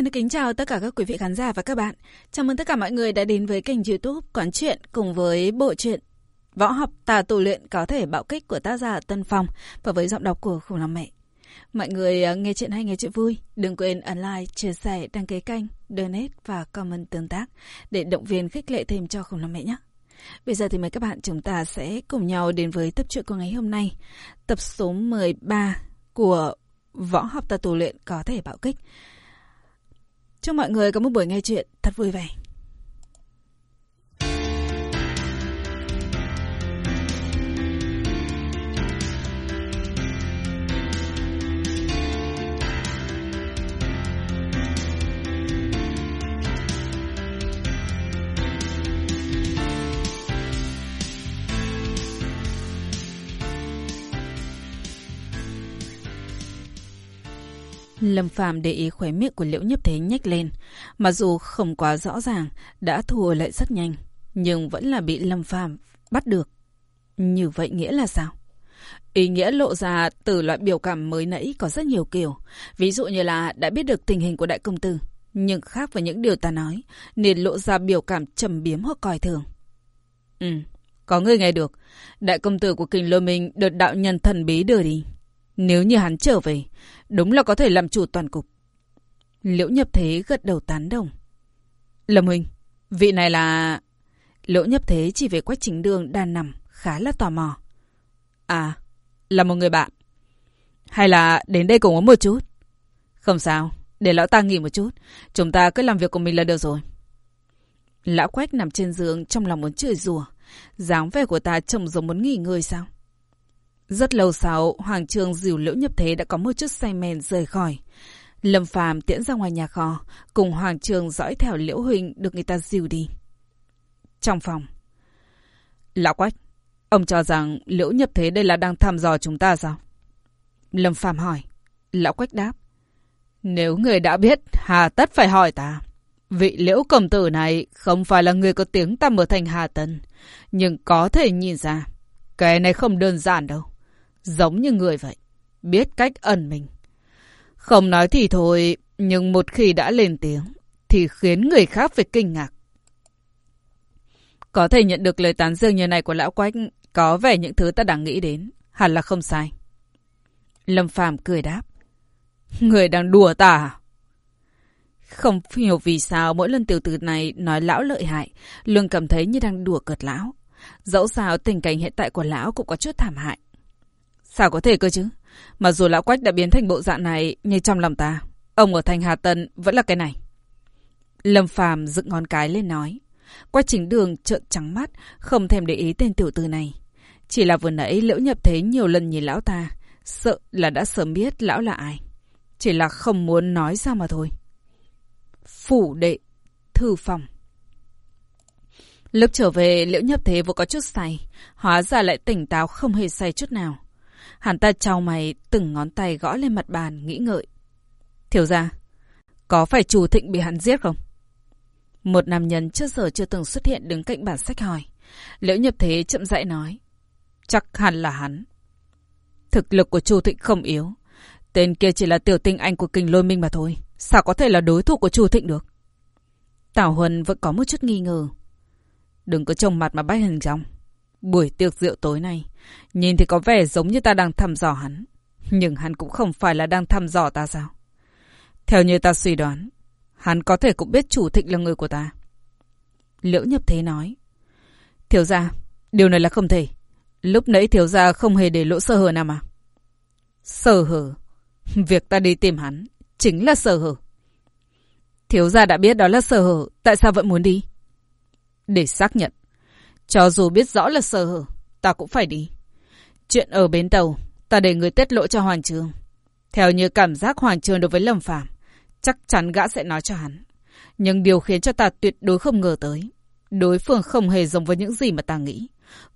Xin được kính chào tất cả các quý vị khán giả và các bạn. Chào mừng tất cả mọi người đã đến với kênh youtube Quán Chuyện cùng với bộ truyện Võ học tà tù luyện có thể bạo kích của tác giả Tân Phong và với giọng đọc của Khủng Long Mẹ. Mọi người à, nghe chuyện hay nghe chuyện vui, đừng quên ấn like, chia sẻ, đăng ký kênh, donate và comment tương tác để động viên khích lệ thêm cho Khủng Long Mẹ nhé. Bây giờ thì mời các bạn chúng ta sẽ cùng nhau đến với tập truyện của ngày hôm nay, tập số 13 của Võ học tà tù luyện có thể bạo kích. Chúc mọi người có một buổi nghe chuyện thật vui vẻ. Lâm Phàm để ý khóe miệng của Liễu Nhấp Thế nhếch lên, mặc dù không quá rõ ràng, đã thua lại rất nhanh, nhưng vẫn là bị Lâm Phàm bắt được. Như vậy nghĩa là sao? Ý nghĩa lộ ra từ loại biểu cảm mới nãy có rất nhiều kiểu, ví dụ như là đã biết được tình hình của đại công tử, nhưng khác với những điều ta nói, nên lộ ra biểu cảm trầm biếm hoặc coi thường. Ừ, có người nghe được, đại công tử của kình lôi minh được đạo nhân thần bí đưa đi. Nếu như hắn trở về, đúng là có thể làm chủ toàn cục. Liễu nhập thế gật đầu tán đồng. Lâm Huynh, vị này là... Liễu nhập thế chỉ về quách chính đường đang nằm, khá là tò mò. À, là một người bạn. Hay là đến đây cùng uống một chút? Không sao, để lão ta nghỉ một chút. Chúng ta cứ làm việc của mình là được rồi. Lão quách nằm trên giường trong lòng muốn chửi rủa. dáng vẻ của ta trông giống muốn nghỉ ngơi sao? Rất lâu sau, Hoàng Trương dìu Liễu Nhập Thế đã có một chút say men rời khỏi. Lâm Phàm tiễn ra ngoài nhà kho, cùng Hoàng Trương dõi theo Liễu Huỳnh được người ta dìu đi. Trong phòng. Lão Quách, ông cho rằng Liễu Nhập Thế đây là đang thăm dò chúng ta sao? Lâm Phàm hỏi. Lão Quách đáp. Nếu người đã biết, hà tất phải hỏi ta. Vị Liễu Cầm Tử này không phải là người có tiếng tăm ở thành Hà Tân, nhưng có thể nhìn ra, cái này không đơn giản đâu. Giống như người vậy. Biết cách ẩn mình. Không nói thì thôi, nhưng một khi đã lên tiếng, thì khiến người khác phải kinh ngạc. Có thể nhận được lời tán dương như này của lão quách, có vẻ những thứ ta đang nghĩ đến, hẳn là không sai. Lâm Phàm cười đáp. Người đang đùa ta à? Không hiểu vì sao mỗi lần tiểu tử này nói lão lợi hại, lương cảm thấy như đang đùa cợt lão. Dẫu sao tình cảnh hiện tại của lão cũng có chút thảm hại. Sao có thể cơ chứ? Mà dù lão quách đã biến thành bộ dạng này như trong lòng ta, ông ở thành Hà Tân vẫn là cái này. Lâm Phàm dựng ngón cái lên nói. Quách chính đường trợn trắng mắt, không thèm để ý tên tiểu tử này. Chỉ là vừa nãy liễu nhập thế nhiều lần nhìn lão ta, sợ là đã sớm biết lão là ai. Chỉ là không muốn nói ra mà thôi. Phủ đệ, thư phòng. Lúc trở về, liễu nhập thế vừa có chút say, hóa ra lại tỉnh táo không hề say chút nào. Hắn ta trao mày từng ngón tay gõ lên mặt bàn, nghĩ ngợi. Thiếu ra, có phải chủ thịnh bị hắn giết không? Một nam nhân trước giờ chưa từng xuất hiện đứng cạnh bản sách hỏi. Liễu nhập thế chậm rãi nói. Chắc hẳn là hắn. Thực lực của Chu Thịnh không yếu. Tên kia chỉ là tiểu tinh anh của kình lôi minh mà thôi. Sao có thể là đối thủ của Chu Thịnh được? Tảo Huân vẫn có một chút nghi ngờ. Đừng có trông mặt mà bắt hình trong. Buổi tiệc rượu tối nay, nhìn thì có vẻ giống như ta đang thăm dò hắn. Nhưng hắn cũng không phải là đang thăm dò ta sao? Theo như ta suy đoán, hắn có thể cũng biết chủ thịnh là người của ta. Liễu nhập thế nói. Thiếu gia, điều này là không thể. Lúc nãy thiếu gia không hề để lỗ sơ hở nào mà. Sơ hở? Việc ta đi tìm hắn, chính là sơ hở. Thiếu gia đã biết đó là sơ hở, tại sao vẫn muốn đi? Để xác nhận. Cho dù biết rõ là sơ hở, ta cũng phải đi. Chuyện ở bến tàu, ta để người tiết lộ cho Hoàng Trường. Theo như cảm giác Hoàng Trường đối với Lâm Phàm chắc chắn gã sẽ nói cho hắn. Nhưng điều khiến cho ta tuyệt đối không ngờ tới. Đối phương không hề giống với những gì mà ta nghĩ.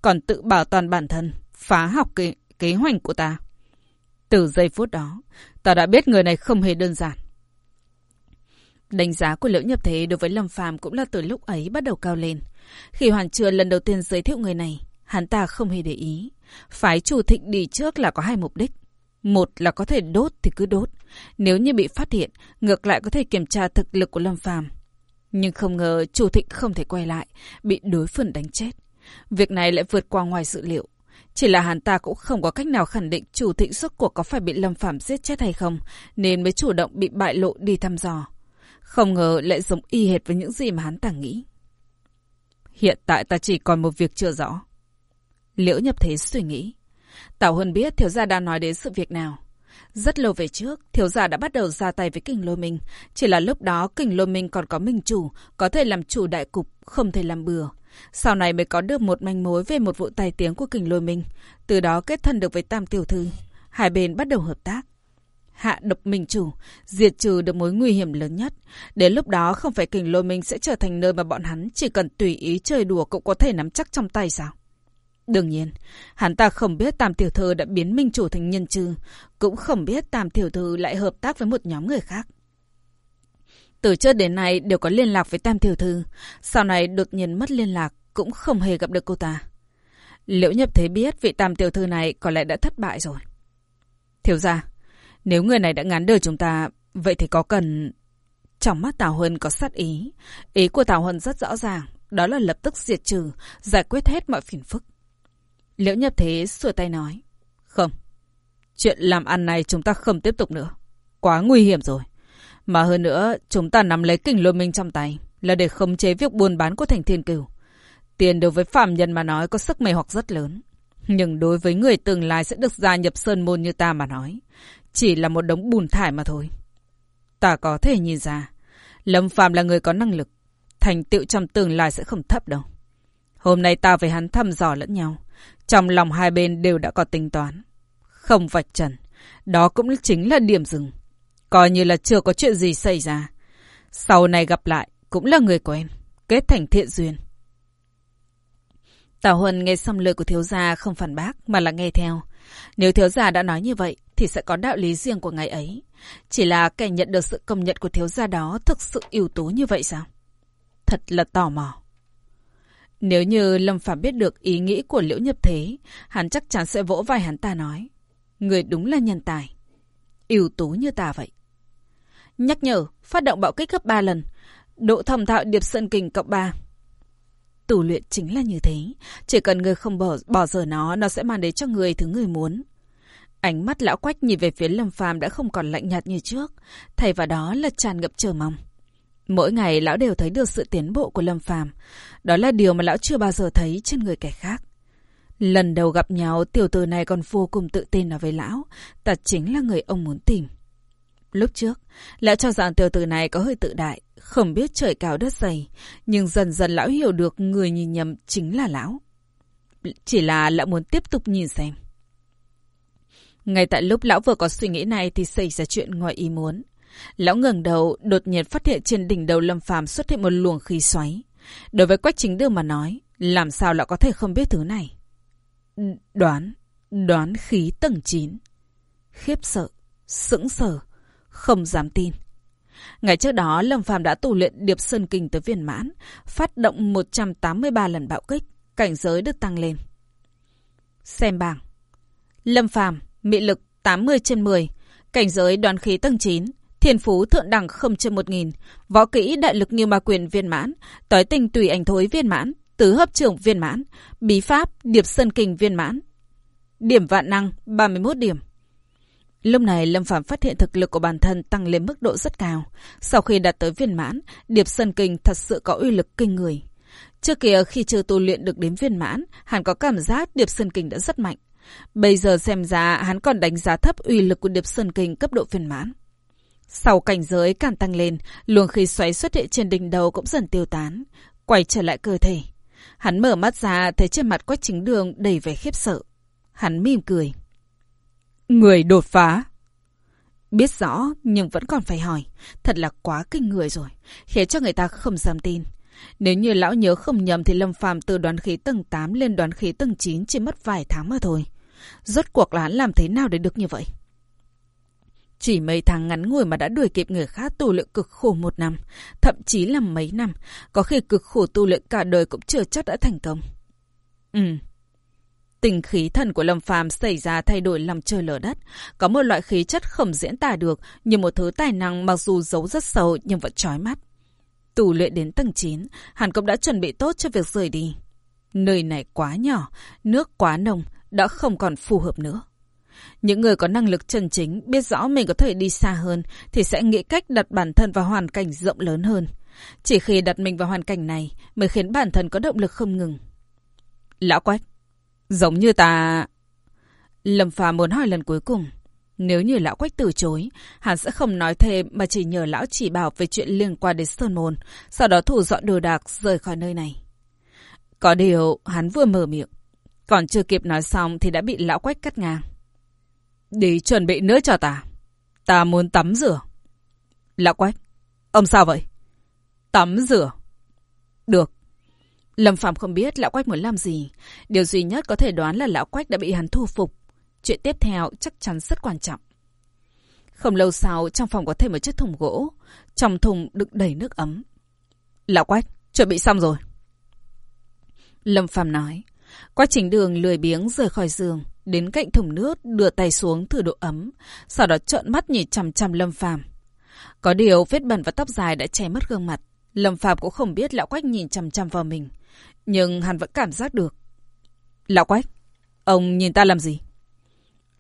Còn tự bảo toàn bản thân, phá học kế, kế hoạch của ta. Từ giây phút đó, ta đã biết người này không hề đơn giản. Đánh giá của Liễu Nhập Thế đối với Lâm Phàm cũng là từ lúc ấy bắt đầu cao lên. Khi Hoàn Trường lần đầu tiên giới thiệu người này, hắn ta không hề để ý. Phái chủ thịnh đi trước là có hai mục đích. Một là có thể đốt thì cứ đốt. Nếu như bị phát hiện, ngược lại có thể kiểm tra thực lực của Lâm Phàm. Nhưng không ngờ chủ thịnh không thể quay lại, bị đối phương đánh chết. Việc này lại vượt qua ngoài dự liệu. Chỉ là hắn ta cũng không có cách nào khẳng định chủ thịnh xuất cuộc có phải bị Lâm Phàm giết chết hay không, nên mới chủ động bị bại lộ đi thăm dò. Không ngờ lại giống y hệt với những gì mà hắn ta nghĩ. Hiện tại ta chỉ còn một việc chưa rõ. Liễu nhập thế suy nghĩ. Tào Huân biết thiếu gia đang nói đến sự việc nào. Rất lâu về trước, thiếu gia đã bắt đầu ra tay với kình lôi minh. Chỉ là lúc đó kình lôi minh còn có minh chủ, có thể làm chủ đại cục, không thể làm bừa. Sau này mới có được một manh mối về một vụ tài tiếng của kình lôi minh. Từ đó kết thân được với tam tiểu thư. Hai bên bắt đầu hợp tác. Hạ độc minh chủ, diệt trừ được mối nguy hiểm lớn nhất. Đến lúc đó không phải kình lôi minh sẽ trở thành nơi mà bọn hắn chỉ cần tùy ý chơi đùa cũng có thể nắm chắc trong tay sao? Đương nhiên, hắn ta không biết Tam Tiểu Thư đã biến Minh Chủ thành nhân trừ, cũng không biết Tam Tiểu Thư lại hợp tác với một nhóm người khác. Từ trước đến nay đều có liên lạc với Tam Tiểu Thư, sau này đột nhiên mất liên lạc, cũng không hề gặp được cô ta. Liễu nhập thế biết vị Tam Tiểu Thư này có lẽ đã thất bại rồi. Thiếu ra, nếu người này đã ngán đời chúng ta, vậy thì có cần... Trong mắt Tào Huân có sát ý. Ý của Tào Huân rất rõ ràng, đó là lập tức diệt trừ, giải quyết hết mọi phiền phức. Liễu nhập thế sửa tay nói. Không. Chuyện làm ăn này chúng ta không tiếp tục nữa. Quá nguy hiểm rồi. Mà hơn nữa, chúng ta nắm lấy kình lôi minh trong tay là để khống chế việc buôn bán của thành thiên cửu. Tiền đối với phạm nhân mà nói có sức mê hoặc rất lớn. Nhưng đối với người tương lai sẽ được gia nhập sơn môn như ta mà nói, chỉ là một đống bùn thải mà thôi. Ta có thể nhìn ra, Lâm Phàm là người có năng lực, thành tựu trong tương lai sẽ không thấp đâu. Hôm nay ta với hắn thăm dò lẫn nhau, trong lòng hai bên đều đã có tính toán. Không vạch trần. Đó cũng chính là điểm dừng. Coi như là chưa có chuyện gì xảy ra. Sau này gặp lại cũng là người quen. Kết thành thiện duyên. Tào Huân nghe xong lời của thiếu gia không phản bác mà là nghe theo. Nếu thiếu gia đã nói như vậy thì sẽ có đạo lý riêng của ngày ấy. Chỉ là kẻ nhận được sự công nhận của thiếu gia đó thực sự ưu tú như vậy sao? Thật là tò mò. Nếu như Lâm Phạm biết được ý nghĩ của Liễu Nhập Thế, hắn chắc chắn sẽ vỗ vai hắn ta nói. Người đúng là nhân tài. ưu tú như ta vậy. Nhắc nhở, phát động bạo kích gấp 3 lần. Độ thầm thạo điệp sơn kình cộng 3. Tù luyện chính là như thế. Chỉ cần người không bỏ, bỏ giờ nó, nó sẽ mang đến cho người thứ người muốn. Ánh mắt lão quách nhìn về phía Lâm Phàm đã không còn lạnh nhạt như trước. Thay vào đó là tràn ngập chờ mong. Mỗi ngày lão đều thấy được sự tiến bộ của Lâm Phàm, đó là điều mà lão chưa bao giờ thấy trên người kẻ khác. Lần đầu gặp nhau, tiểu tử này còn vô cùng tự tin nói với lão, ta chính là người ông muốn tìm. Lúc trước, lão cho rằng tiểu tử này có hơi tự đại, không biết trời cao đất dày, nhưng dần dần lão hiểu được người nhìn nhầm chính là lão. Chỉ là lão muốn tiếp tục nhìn xem. Ngay tại lúc lão vừa có suy nghĩ này thì xảy ra chuyện ngoài ý muốn. Lão ngẩng đầu, đột nhiên phát hiện trên đỉnh đầu Lâm Phàm xuất hiện một luồng khí xoáy. Đối với Quách Chính Đường mà nói, làm sao lão có thể không biết thứ này? Đoán, đoán khí tầng 9. Khiếp sợ, sững sờ, không dám tin. Ngày trước đó, Lâm Phàm đã tu luyện Điệp Sơn Kinh tới viên mãn, phát động 183 lần bạo kích, cảnh giới được tăng lên. Xem bảng. Lâm Phàm, mị lực 80 trên 10, cảnh giới đoán khí tầng 9, Thiên phú thượng đẳng không trên một nghìn, võ kỹ đại lực như ma quyền viên mãn, tối tình tùy ảnh thối viên mãn, tứ hấp trưởng viên mãn, bí pháp điệp sơn kình viên mãn. Điểm vạn năng 31 điểm. Lúc này Lâm Phạm phát hiện thực lực của bản thân tăng lên mức độ rất cao. Sau khi đạt tới viên mãn, điệp sơn kình thật sự có uy lực kinh người. Trước kia khi chưa tu luyện được đến viên mãn, hắn có cảm giác điệp sơn kình đã rất mạnh. Bây giờ xem ra hắn còn đánh giá thấp uy lực của điệp sơn kình cấp độ viên mãn. Sau cảnh giới càng tăng lên, luồng khí xoáy xuất hiện trên đỉnh đầu cũng dần tiêu tán, quay trở lại cơ thể. Hắn mở mắt ra thấy trên mặt quách chính đường đầy vẻ khiếp sợ. Hắn mỉm cười. Người đột phá. Biết rõ nhưng vẫn còn phải hỏi. Thật là quá kinh người rồi, khiến cho người ta không dám tin. Nếu như lão nhớ không nhầm thì Lâm Phàm từ đoán khí tầng 8 lên đoán khí tầng 9 chỉ mất vài tháng mà thôi. Rốt cuộc là hắn làm thế nào để được như vậy? Chỉ mấy tháng ngắn ngủi mà đã đuổi kịp người khác tu luyện cực khổ một năm, thậm chí là mấy năm, có khi cực khổ tu luyện cả đời cũng chưa chắc đã thành công. Ừ. Tình khí thần của Lâm Phàm xảy ra thay đổi làm trời lở đất, có một loại khí chất không diễn tả được, như một thứ tài năng mặc dù giấu rất sâu nhưng vẫn trói mắt. Tù luyện đến tầng 9, hắn cũng đã chuẩn bị tốt cho việc rời đi. Nơi này quá nhỏ, nước quá nồng, đã không còn phù hợp nữa. Những người có năng lực chân chính biết rõ mình có thể đi xa hơn thì sẽ nghĩ cách đặt bản thân vào hoàn cảnh rộng lớn hơn. Chỉ khi đặt mình vào hoàn cảnh này mới khiến bản thân có động lực không ngừng. Lão Quách, giống như ta... Lâm Phà muốn hỏi lần cuối cùng. Nếu như lão Quách từ chối, hắn sẽ không nói thêm mà chỉ nhờ lão chỉ bảo về chuyện liên quan đến Sơn Môn, sau đó thủ dọn đồ đạc rời khỏi nơi này. Có điều, hắn vừa mở miệng. Còn chưa kịp nói xong thì đã bị lão Quách cắt ngang. Đi chuẩn bị nước cho ta. Ta muốn tắm rửa. Lão Quách, ông sao vậy? Tắm rửa. Được. Lâm Phạm không biết Lão Quách muốn làm gì. Điều duy nhất có thể đoán là Lão Quách đã bị hắn thu phục. Chuyện tiếp theo chắc chắn rất quan trọng. Không lâu sau, trong phòng có thêm một chiếc thùng gỗ. Trong thùng đựng đầy nước ấm. Lão Quách, chuẩn bị xong rồi. Lâm Phạm nói. Quá trình đường lười biếng rời khỏi giường, đến cạnh thùng nước, đưa tay xuống thử độ ấm. Sau đó trợn mắt nhìn chằm chằm Lâm phàm Có điều vết bẩn và tóc dài đã che mất gương mặt. Lâm phàm cũng không biết lão quách nhìn chằm chằm vào mình. Nhưng hắn vẫn cảm giác được. Lão quách, ông nhìn ta làm gì?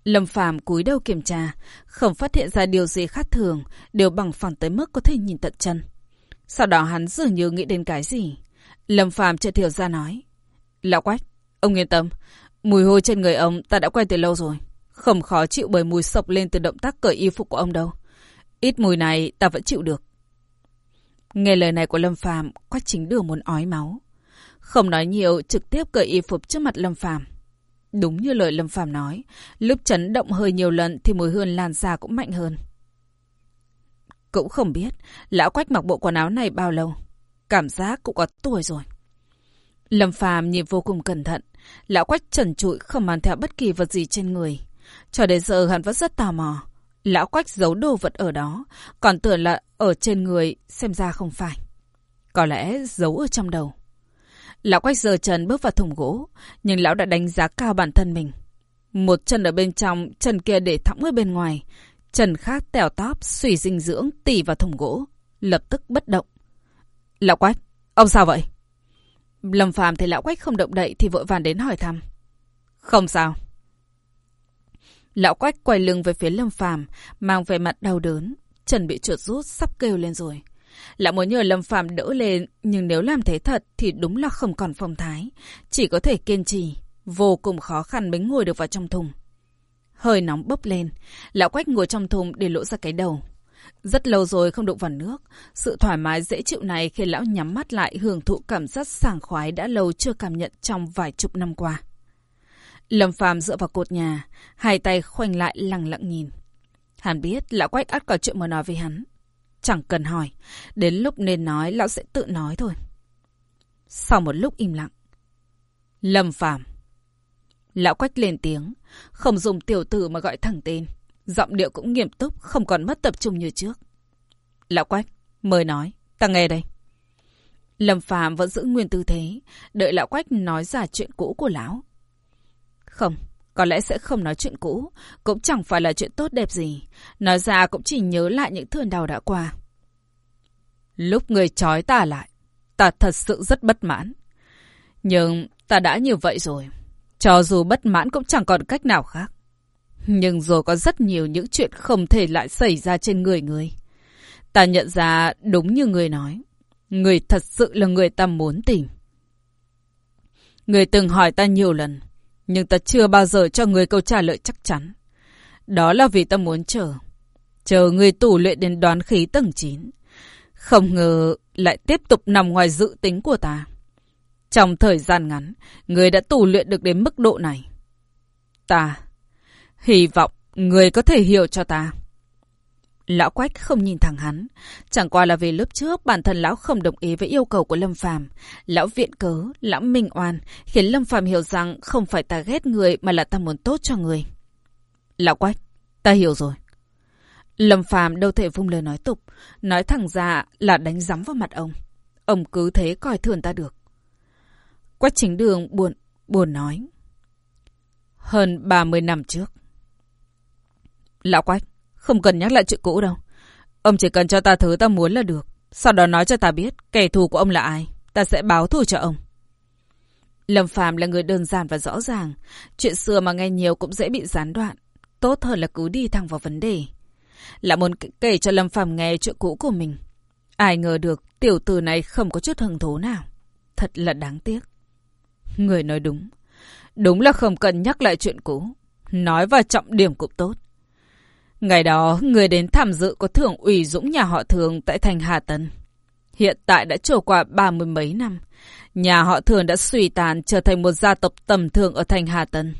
Lâm Phàm cúi đầu kiểm tra, không phát hiện ra điều gì khác thường, đều bằng phẳng tới mức có thể nhìn tận chân. Sau đó hắn dường như nghĩ đến cái gì. Lâm Phàm chợt hiểu ra nói. Lão Quách, ông yên tâm, mùi hôi trên người ông ta đã quen từ lâu rồi. Không khó chịu bởi mùi sộc lên từ động tác cởi y phục của ông đâu. Ít mùi này ta vẫn chịu được. Nghe lời này của Lâm Phàm, Quách Chính Đường muốn ói máu. Không nói nhiều, trực tiếp cởi y phục trước mặt Lâm Phàm. Đúng như lời Lâm Phàm nói, lúc chấn động hơi nhiều lần thì mùi hương lan ra cũng mạnh hơn. Cũng không biết, lão Quách mặc bộ quần áo này bao lâu. Cảm giác cũng có tuổi rồi. Lâm Phàm nhìn vô cùng cẩn thận, lão Quách trần trụi không mang theo bất kỳ vật gì trên người. Cho đến giờ hắn vẫn rất tò mò. Lão Quách giấu đồ vật ở đó, còn tưởng là ở trên người, xem ra không phải. Có lẽ giấu ở trong đầu. Lão Quách giờ chân bước vào thùng gỗ, nhưng lão đã đánh giá cao bản thân mình. Một chân ở bên trong, chân kia để thõng ở bên ngoài. Chân khác tèo tóp, suy dinh dưỡng, tỉ vào thùng gỗ. Lập tức bất động. Lão Quách, ông sao vậy? Lâm Phàm thấy lão Quách không động đậy thì vội vàng đến hỏi thăm. Không sao. Lão Quách quay lưng về phía Lâm Phàm, mang vẻ mặt đau đớn, chuẩn bị trượt rút sắp kêu lên rồi. Lão muốn nhờ Lâm Phàm đỡ lên, nhưng nếu làm thế thật thì đúng là không còn phong thái, chỉ có thể kiên trì, vô cùng khó khăn mới ngồi được vào trong thùng. Hơi nóng bốc lên, lão Quách ngồi trong thùng để lộ ra cái đầu. Rất lâu rồi không đụng vào nước, sự thoải mái dễ chịu này khi lão nhắm mắt lại hưởng thụ cảm giác sảng khoái đã lâu chưa cảm nhận trong vài chục năm qua. Lâm Phàm dựa vào cột nhà, hai tay khoanh lại lặng lặng nhìn. Hắn biết lão quách ắt có chuyện mà nói với hắn. Chẳng cần hỏi, đến lúc nên nói lão sẽ tự nói thôi. Sau một lúc im lặng. Lâm Phàm Lão quách lên tiếng, không dùng tiểu tử mà gọi thẳng tên. Giọng điệu cũng nghiêm túc, không còn mất tập trung như trước. Lão quách, mời nói, ta nghe đây. Lâm Phàm vẫn giữ nguyên tư thế, đợi lão quách nói ra chuyện cũ của lão. Không, có lẽ sẽ không nói chuyện cũ, cũng chẳng phải là chuyện tốt đẹp gì. Nói ra cũng chỉ nhớ lại những thương đau đã qua. Lúc người trói ta lại, ta thật sự rất bất mãn. Nhưng ta đã như vậy rồi. Cho dù bất mãn cũng chẳng còn cách nào khác. Nhưng rồi có rất nhiều những chuyện không thể lại xảy ra trên người người. Ta nhận ra đúng như người nói. Người thật sự là người ta muốn tìm. Người từng hỏi ta nhiều lần. Nhưng ta chưa bao giờ cho người câu trả lời chắc chắn. Đó là vì ta muốn chờ. Chờ người tủ luyện đến đoán khí tầng 9. Không ngờ lại tiếp tục nằm ngoài dự tính của ta. Trong thời gian ngắn, người đã tù luyện được đến mức độ này. Ta, hy vọng người có thể hiểu cho ta. Lão Quách không nhìn thẳng hắn, chẳng qua là vì lúc trước bản thân lão không đồng ý với yêu cầu của Lâm Phàm, lão viện cớ, lão minh oan, khiến Lâm Phàm hiểu rằng không phải ta ghét người mà là ta muốn tốt cho người. Lão Quách, ta hiểu rồi. Lâm Phàm đâu thể vung lời nói tục, nói thẳng ra là đánh giấm vào mặt ông. Ông cứ thế coi thường ta được. Quách chính đường buồn, buồn nói. Hơn 30 năm trước. Lão Quách, không cần nhắc lại chuyện cũ đâu. Ông chỉ cần cho ta thứ ta muốn là được. Sau đó nói cho ta biết kẻ thù của ông là ai. Ta sẽ báo thù cho ông. Lâm Phàm là người đơn giản và rõ ràng. Chuyện xưa mà nghe nhiều cũng dễ bị gián đoạn. Tốt hơn là cứ đi thẳng vào vấn đề. Là muốn kể cho Lâm Phàm nghe chuyện cũ của mình. Ai ngờ được tiểu tử này không có chút hứng thú nào. Thật là đáng tiếc. Người nói đúng. Đúng là không cần nhắc lại chuyện cũ. Nói vào trọng điểm cũng tốt. Ngày đó, người đến tham dự có thưởng ủy dũng nhà họ thường tại thành Hà Tân. Hiện tại đã trôi qua ba mươi mấy năm. Nhà họ thường đã suy tàn trở thành một gia tộc tầm thường ở thành Hà Tân.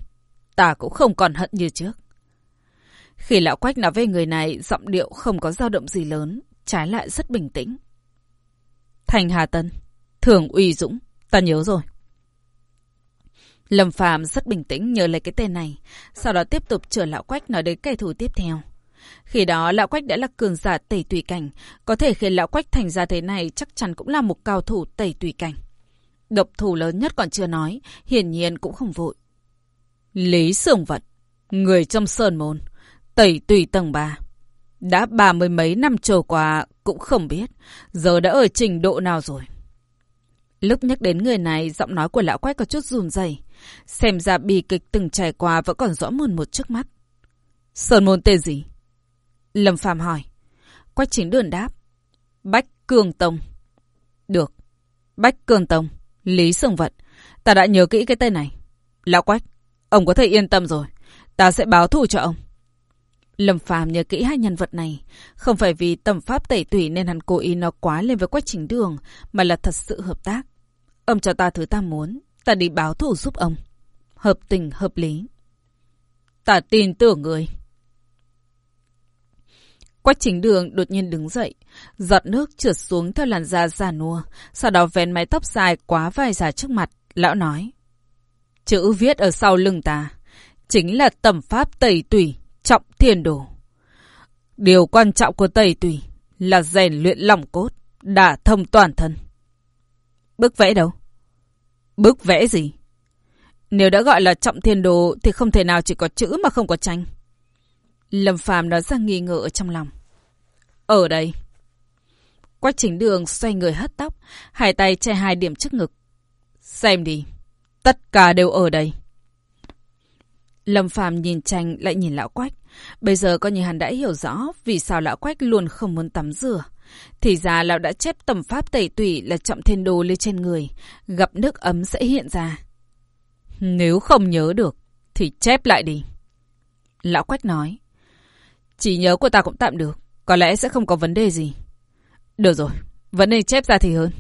Ta cũng không còn hận như trước. Khi lão quách nói về người này, giọng điệu không có dao động gì lớn, trái lại rất bình tĩnh. Thành Hà Tân, thường ủy dũng, ta nhớ rồi. Lâm Phàm rất bình tĩnh nhớ lấy cái tên này, sau đó tiếp tục chờ lão quách nói đến kẻ thù tiếp theo. Khi đó lão quách đã là cường giả tẩy tùy cảnh, có thể khiến lão quách thành ra thế này chắc chắn cũng là một cao thủ tẩy tùy cảnh. Độc thủ lớn nhất còn chưa nói, hiển nhiên cũng không vội. Lý Sưởng Vật, người trong sơn môn, tẩy tùy tầng 3. Đã ba mươi mấy năm trôi qua cũng không biết, giờ đã ở trình độ nào rồi. Lúc nhắc đến người này, giọng nói của lão quách có chút run rẩy Xem ra bi kịch từng trải qua vẫn còn rõ mồn một trước mắt. Sơn môn tên gì? Lâm Phàm hỏi. Quách chính đường đáp. Bách Cường Tông. Được. Bách Cường Tông. Lý Sương Vận Ta đã nhớ kỹ cái tên này. Lão Quách, ông có thể yên tâm rồi. Ta sẽ báo thù cho ông. Lâm Phàm nhớ kỹ hai nhân vật này. Không phải vì tầm pháp tẩy tủy nên hắn cố ý nó quá lên với Quách chính đường, mà là thật sự hợp tác. Ông cho ta thứ ta muốn. Ta đi báo thù giúp ông. Hợp tình hợp lý. Ta tin tưởng người. Quách chính đường đột nhiên đứng dậy, giọt nước trượt xuống theo làn da già nua, sau đó vén mái tóc dài quá vai già trước mặt, lão nói. Chữ viết ở sau lưng ta, chính là tầm pháp tẩy tùy, trọng thiền đồ. Điều quan trọng của tẩy tùy là rèn luyện lòng cốt, đả thông toàn thân. Bức vẽ đâu? Bức vẽ gì? Nếu đã gọi là trọng thiên đồ thì không thể nào chỉ có chữ mà không có tranh. Lâm Phàm nói ra nghi ngờ trong lòng. Ở đây. Quách chính đường xoay người hất tóc, hai tay che hai điểm trước ngực. Xem đi, tất cả đều ở đây. Lâm Phàm nhìn tranh lại nhìn lão Quách. Bây giờ coi như hắn đã hiểu rõ vì sao lão Quách luôn không muốn tắm rửa. Thì ra lão đã chép tầm pháp tẩy tủy là trọng thiên đồ lên trên người, gặp nước ấm sẽ hiện ra. Nếu không nhớ được, thì chép lại đi. Lão Quách nói. Chỉ nhớ của ta cũng tạm được. Có lẽ sẽ không có vấn đề gì. Được rồi. Vấn đề chép ra thì hơn.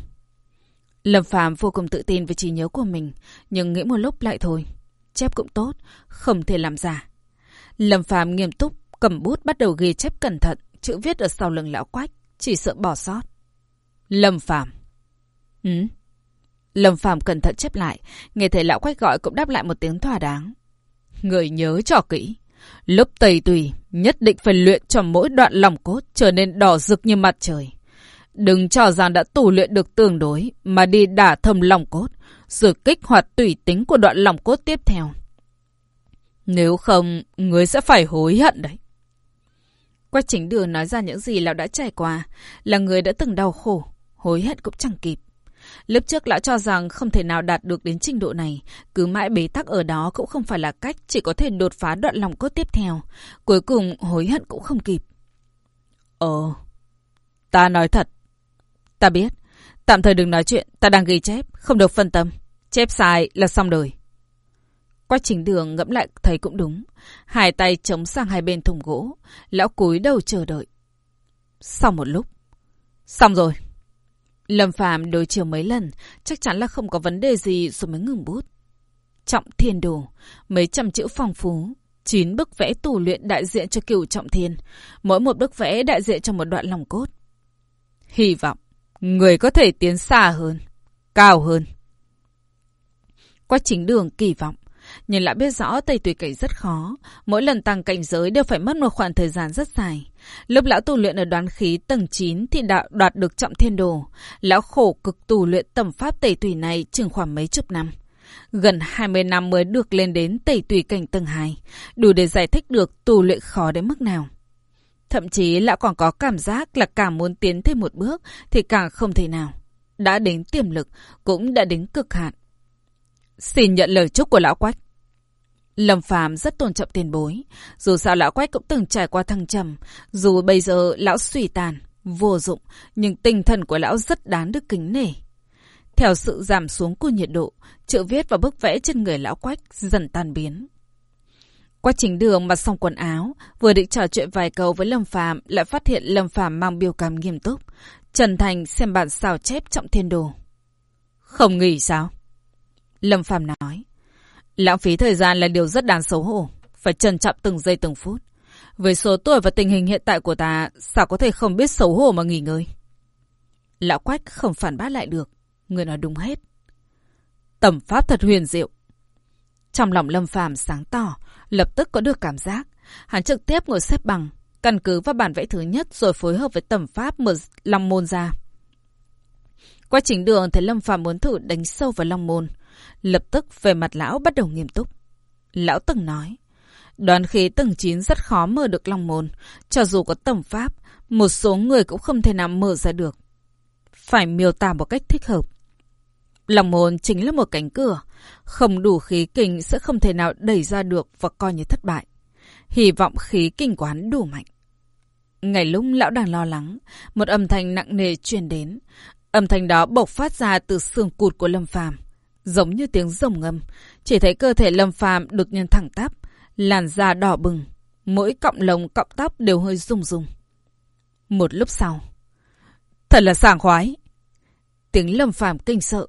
Lâm Phàm vô cùng tự tin về trí nhớ của mình. Nhưng nghĩ một lúc lại thôi. Chép cũng tốt. Không thể làm giả. Lâm Phàm nghiêm túc. Cầm bút bắt đầu ghi chép cẩn thận. Chữ viết ở sau lưng lão quách. Chỉ sợ bỏ sót. Lâm Phàm Ừ? Lâm Phàm cẩn thận chép lại. Nghe thấy lão quách gọi cũng đáp lại một tiếng thỏa đáng. Người nhớ cho kỹ. Lớp tầy tùy nhất định phải luyện cho mỗi đoạn lòng cốt trở nên đỏ rực như mặt trời. Đừng cho rằng đã tù luyện được tương đối mà đi đả thầm lòng cốt, rồi kích hoạt tùy tính của đoạn lòng cốt tiếp theo. Nếu không, người sẽ phải hối hận đấy. Quách chính đường nói ra những gì lão đã trải qua, là người đã từng đau khổ, hối hận cũng chẳng kịp. Lúc trước lão cho rằng không thể nào đạt được đến trình độ này, cứ mãi bế tắc ở đó cũng không phải là cách, chỉ có thể đột phá đoạn lòng cốt tiếp theo. Cuối cùng hối hận cũng không kịp. Ồ, ta nói thật. Ta biết, tạm thời đừng nói chuyện, ta đang ghi chép, không được phân tâm. Chép sai là xong đời. Quách chính đường ngẫm lại thấy cũng đúng. Hai tay chống sang hai bên thùng gỗ. Lão cúi đầu chờ đợi. Sau một lúc. Xong rồi. Lâm phạm đối chiều mấy lần, chắc chắn là không có vấn đề gì rồi mới ngừng bút. Trọng thiên đồ, mấy trăm chữ phong phú, chín bức vẽ tù luyện đại diện cho cửu trọng thiên, mỗi một bức vẽ đại diện cho một đoạn lòng cốt. Hy vọng, người có thể tiến xa hơn, cao hơn. Quá chính đường kỳ vọng, nhưng lại biết rõ Tây Tùy Cảnh rất khó. Mỗi lần tăng cảnh giới đều phải mất một khoảng thời gian rất dài. Lúc lão tu luyện ở đoán khí tầng 9 thì đã đoạt được trọng thiên đồ. Lão khổ cực tu luyện tầm pháp Tây Tùy này chừng khoảng mấy chục năm. Gần 20 năm mới được lên đến tẩy tùy cảnh tầng 2, đủ để giải thích được tu luyện khó đến mức nào. Thậm chí lão còn có cảm giác là càng muốn tiến thêm một bước thì càng không thể nào. Đã đến tiềm lực, cũng đã đến cực hạn. Xin nhận lời chúc của lão Quách. Lâm Phàm rất tôn trọng tiền bối. Dù sao lão Quách cũng từng trải qua thăng trầm. Dù bây giờ lão suy tàn, vô dụng, nhưng tinh thần của lão rất đáng được kính nể. Theo sự giảm xuống của nhiệt độ, chữ viết và bức vẽ trên người lão Quách dần tan biến. Quá trình đường mặc xong quần áo, vừa định trò chuyện vài câu với Lâm Phàm lại phát hiện Lâm Phàm mang biểu cảm nghiêm túc. Trần Thành xem bản sao chép trọng thiên đồ. Không nghỉ sao? Lâm Phàm nói. Lãng phí thời gian là điều rất đáng xấu hổ. Phải trân trọng từng giây từng phút. Với số tuổi và tình hình hiện tại của ta, sao có thể không biết xấu hổ mà nghỉ ngơi? Lão Quách không phản bác lại được. Người nói đúng hết. Tầm pháp thật huyền diệu. Trong lòng Lâm Phàm sáng tỏ, lập tức có được cảm giác. Hắn trực tiếp ngồi xếp bằng, căn cứ vào bản vẽ thứ nhất rồi phối hợp với tầm pháp mở Long Môn ra. Quá trình đường thấy Lâm Phàm muốn thử đánh sâu vào Long Môn. Lập tức về mặt lão bắt đầu nghiêm túc. Lão từng nói, đoàn khí tầng 9 rất khó mở được Long Môn. Cho dù có tầm pháp, một số người cũng không thể nào mở ra được. Phải miêu tả một cách thích hợp. Long Môn chính là một cánh cửa. Không đủ khí kinh sẽ không thể nào đẩy ra được và coi như thất bại. Hy vọng khí kinh quán đủ mạnh. Ngày lúc lão đang lo lắng, một âm thanh nặng nề truyền đến. Âm thanh đó bộc phát ra từ xương cụt của Lâm Phàm, giống như tiếng rồng ngâm. Chỉ thấy cơ thể Lâm Phàm đột nhiên thẳng tắp, làn da đỏ bừng, mỗi cọng lông cọng tóc đều hơi rung rung. Một lúc sau, thật là sảng khoái. Tiếng Lâm Phàm kinh sợ,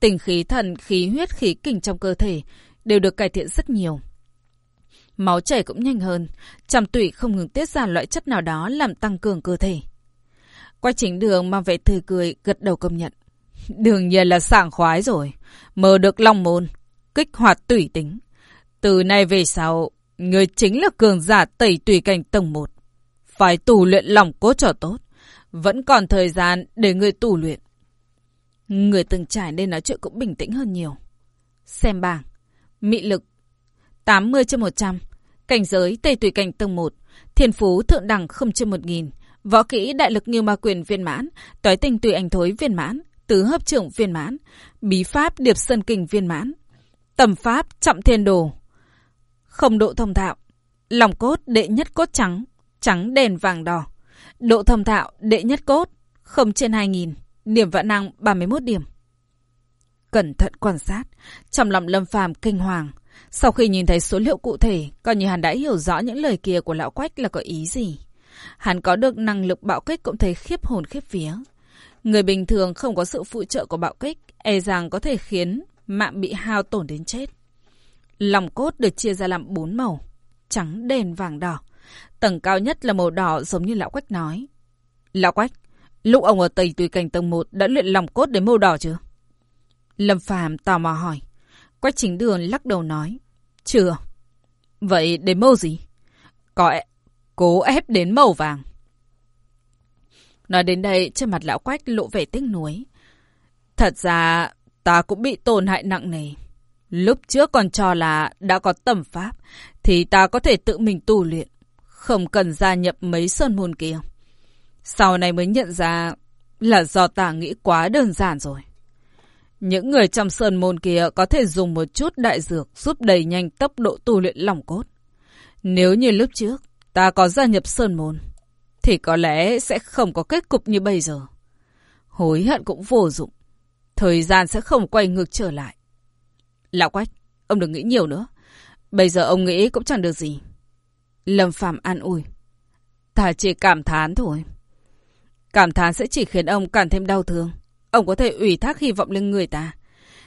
tình khí thần, khí huyết, khí kinh trong cơ thể đều được cải thiện rất nhiều. Máu chảy cũng nhanh hơn, trầm tụy không ngừng tiết ra loại chất nào đó làm tăng cường cơ thể. Quá trình đường mang vẻ tươi cười, gật đầu công nhận. Đương nhiên là sảng khoái rồi. Mở được long môn, kích hoạt tủy tính. Từ nay về sau, người chính là cường giả tẩy tùy cảnh tầng 1. Phải tù luyện lòng cố cho tốt. Vẫn còn thời gian để người tù luyện. Người từng trải nên nói chuyện cũng bình tĩnh hơn nhiều. Xem bảng. Mị lực 80 trên 100. Cảnh giới Tây Tùy Cảnh tầng 1. Thiên phú thượng đẳng không trên 1000. Võ kỹ đại lực như ma quyền viên mãn. tối tình tùy ảnh thối viên mãn. Tứ hấp trưởng viên mãn. Bí pháp điệp sân kình viên mãn. Tầm pháp chậm thiên đồ. Không độ thông thạo. Lòng cốt đệ nhất cốt trắng. Trắng đèn vàng đỏ. Độ thông thạo đệ nhất cốt. Không trên 2000. Điểm vạn năng 31 điểm. Cẩn thận quan sát. Trong lòng lâm phàm kinh hoàng. Sau khi nhìn thấy số liệu cụ thể, coi như hắn đã hiểu rõ những lời kia của lão quách là có ý gì. Hắn có được năng lực bạo kích cũng thấy khiếp hồn khiếp vía. Người bình thường không có sự phụ trợ của bạo kích, e rằng có thể khiến mạng bị hao tổn đến chết. Lòng cốt được chia ra làm bốn màu, trắng, đen, vàng, đỏ. Tầng cao nhất là màu đỏ giống như lão quách nói. Lão quách, lúc ông ở Tây Tùy Cảnh tầng 1 đã luyện lòng cốt đến màu đỏ chưa? Lâm Phàm tò mò hỏi. Quách chính đường lắc đầu nói. Chưa. Vậy đến màu gì? Có e- cố ép đến màu vàng. Nói đến đây, trên mặt lão quách lộ vẻ tiếc nuối. Thật ra, ta cũng bị tổn hại nặng nề. Lúc trước còn cho là đã có tầm pháp, thì ta có thể tự mình tu luyện. Không cần gia nhập mấy sơn môn kia. Sau này mới nhận ra là do ta nghĩ quá đơn giản rồi. Những người trong sơn môn kia có thể dùng một chút đại dược giúp đẩy nhanh tốc độ tu luyện lòng cốt. Nếu như lúc trước ta có gia nhập sơn môn, thì có lẽ sẽ không có kết cục như bây giờ. Hối hận cũng vô dụng. Thời gian sẽ không quay ngược trở lại. Lão Quách, ông đừng nghĩ nhiều nữa. Bây giờ ông nghĩ cũng chẳng được gì. Lâm Phạm an ủi. Ta chỉ cảm thán thôi. Cảm thán sẽ chỉ khiến ông càng thêm đau thương. Ông có thể ủy thác hy vọng lên người ta.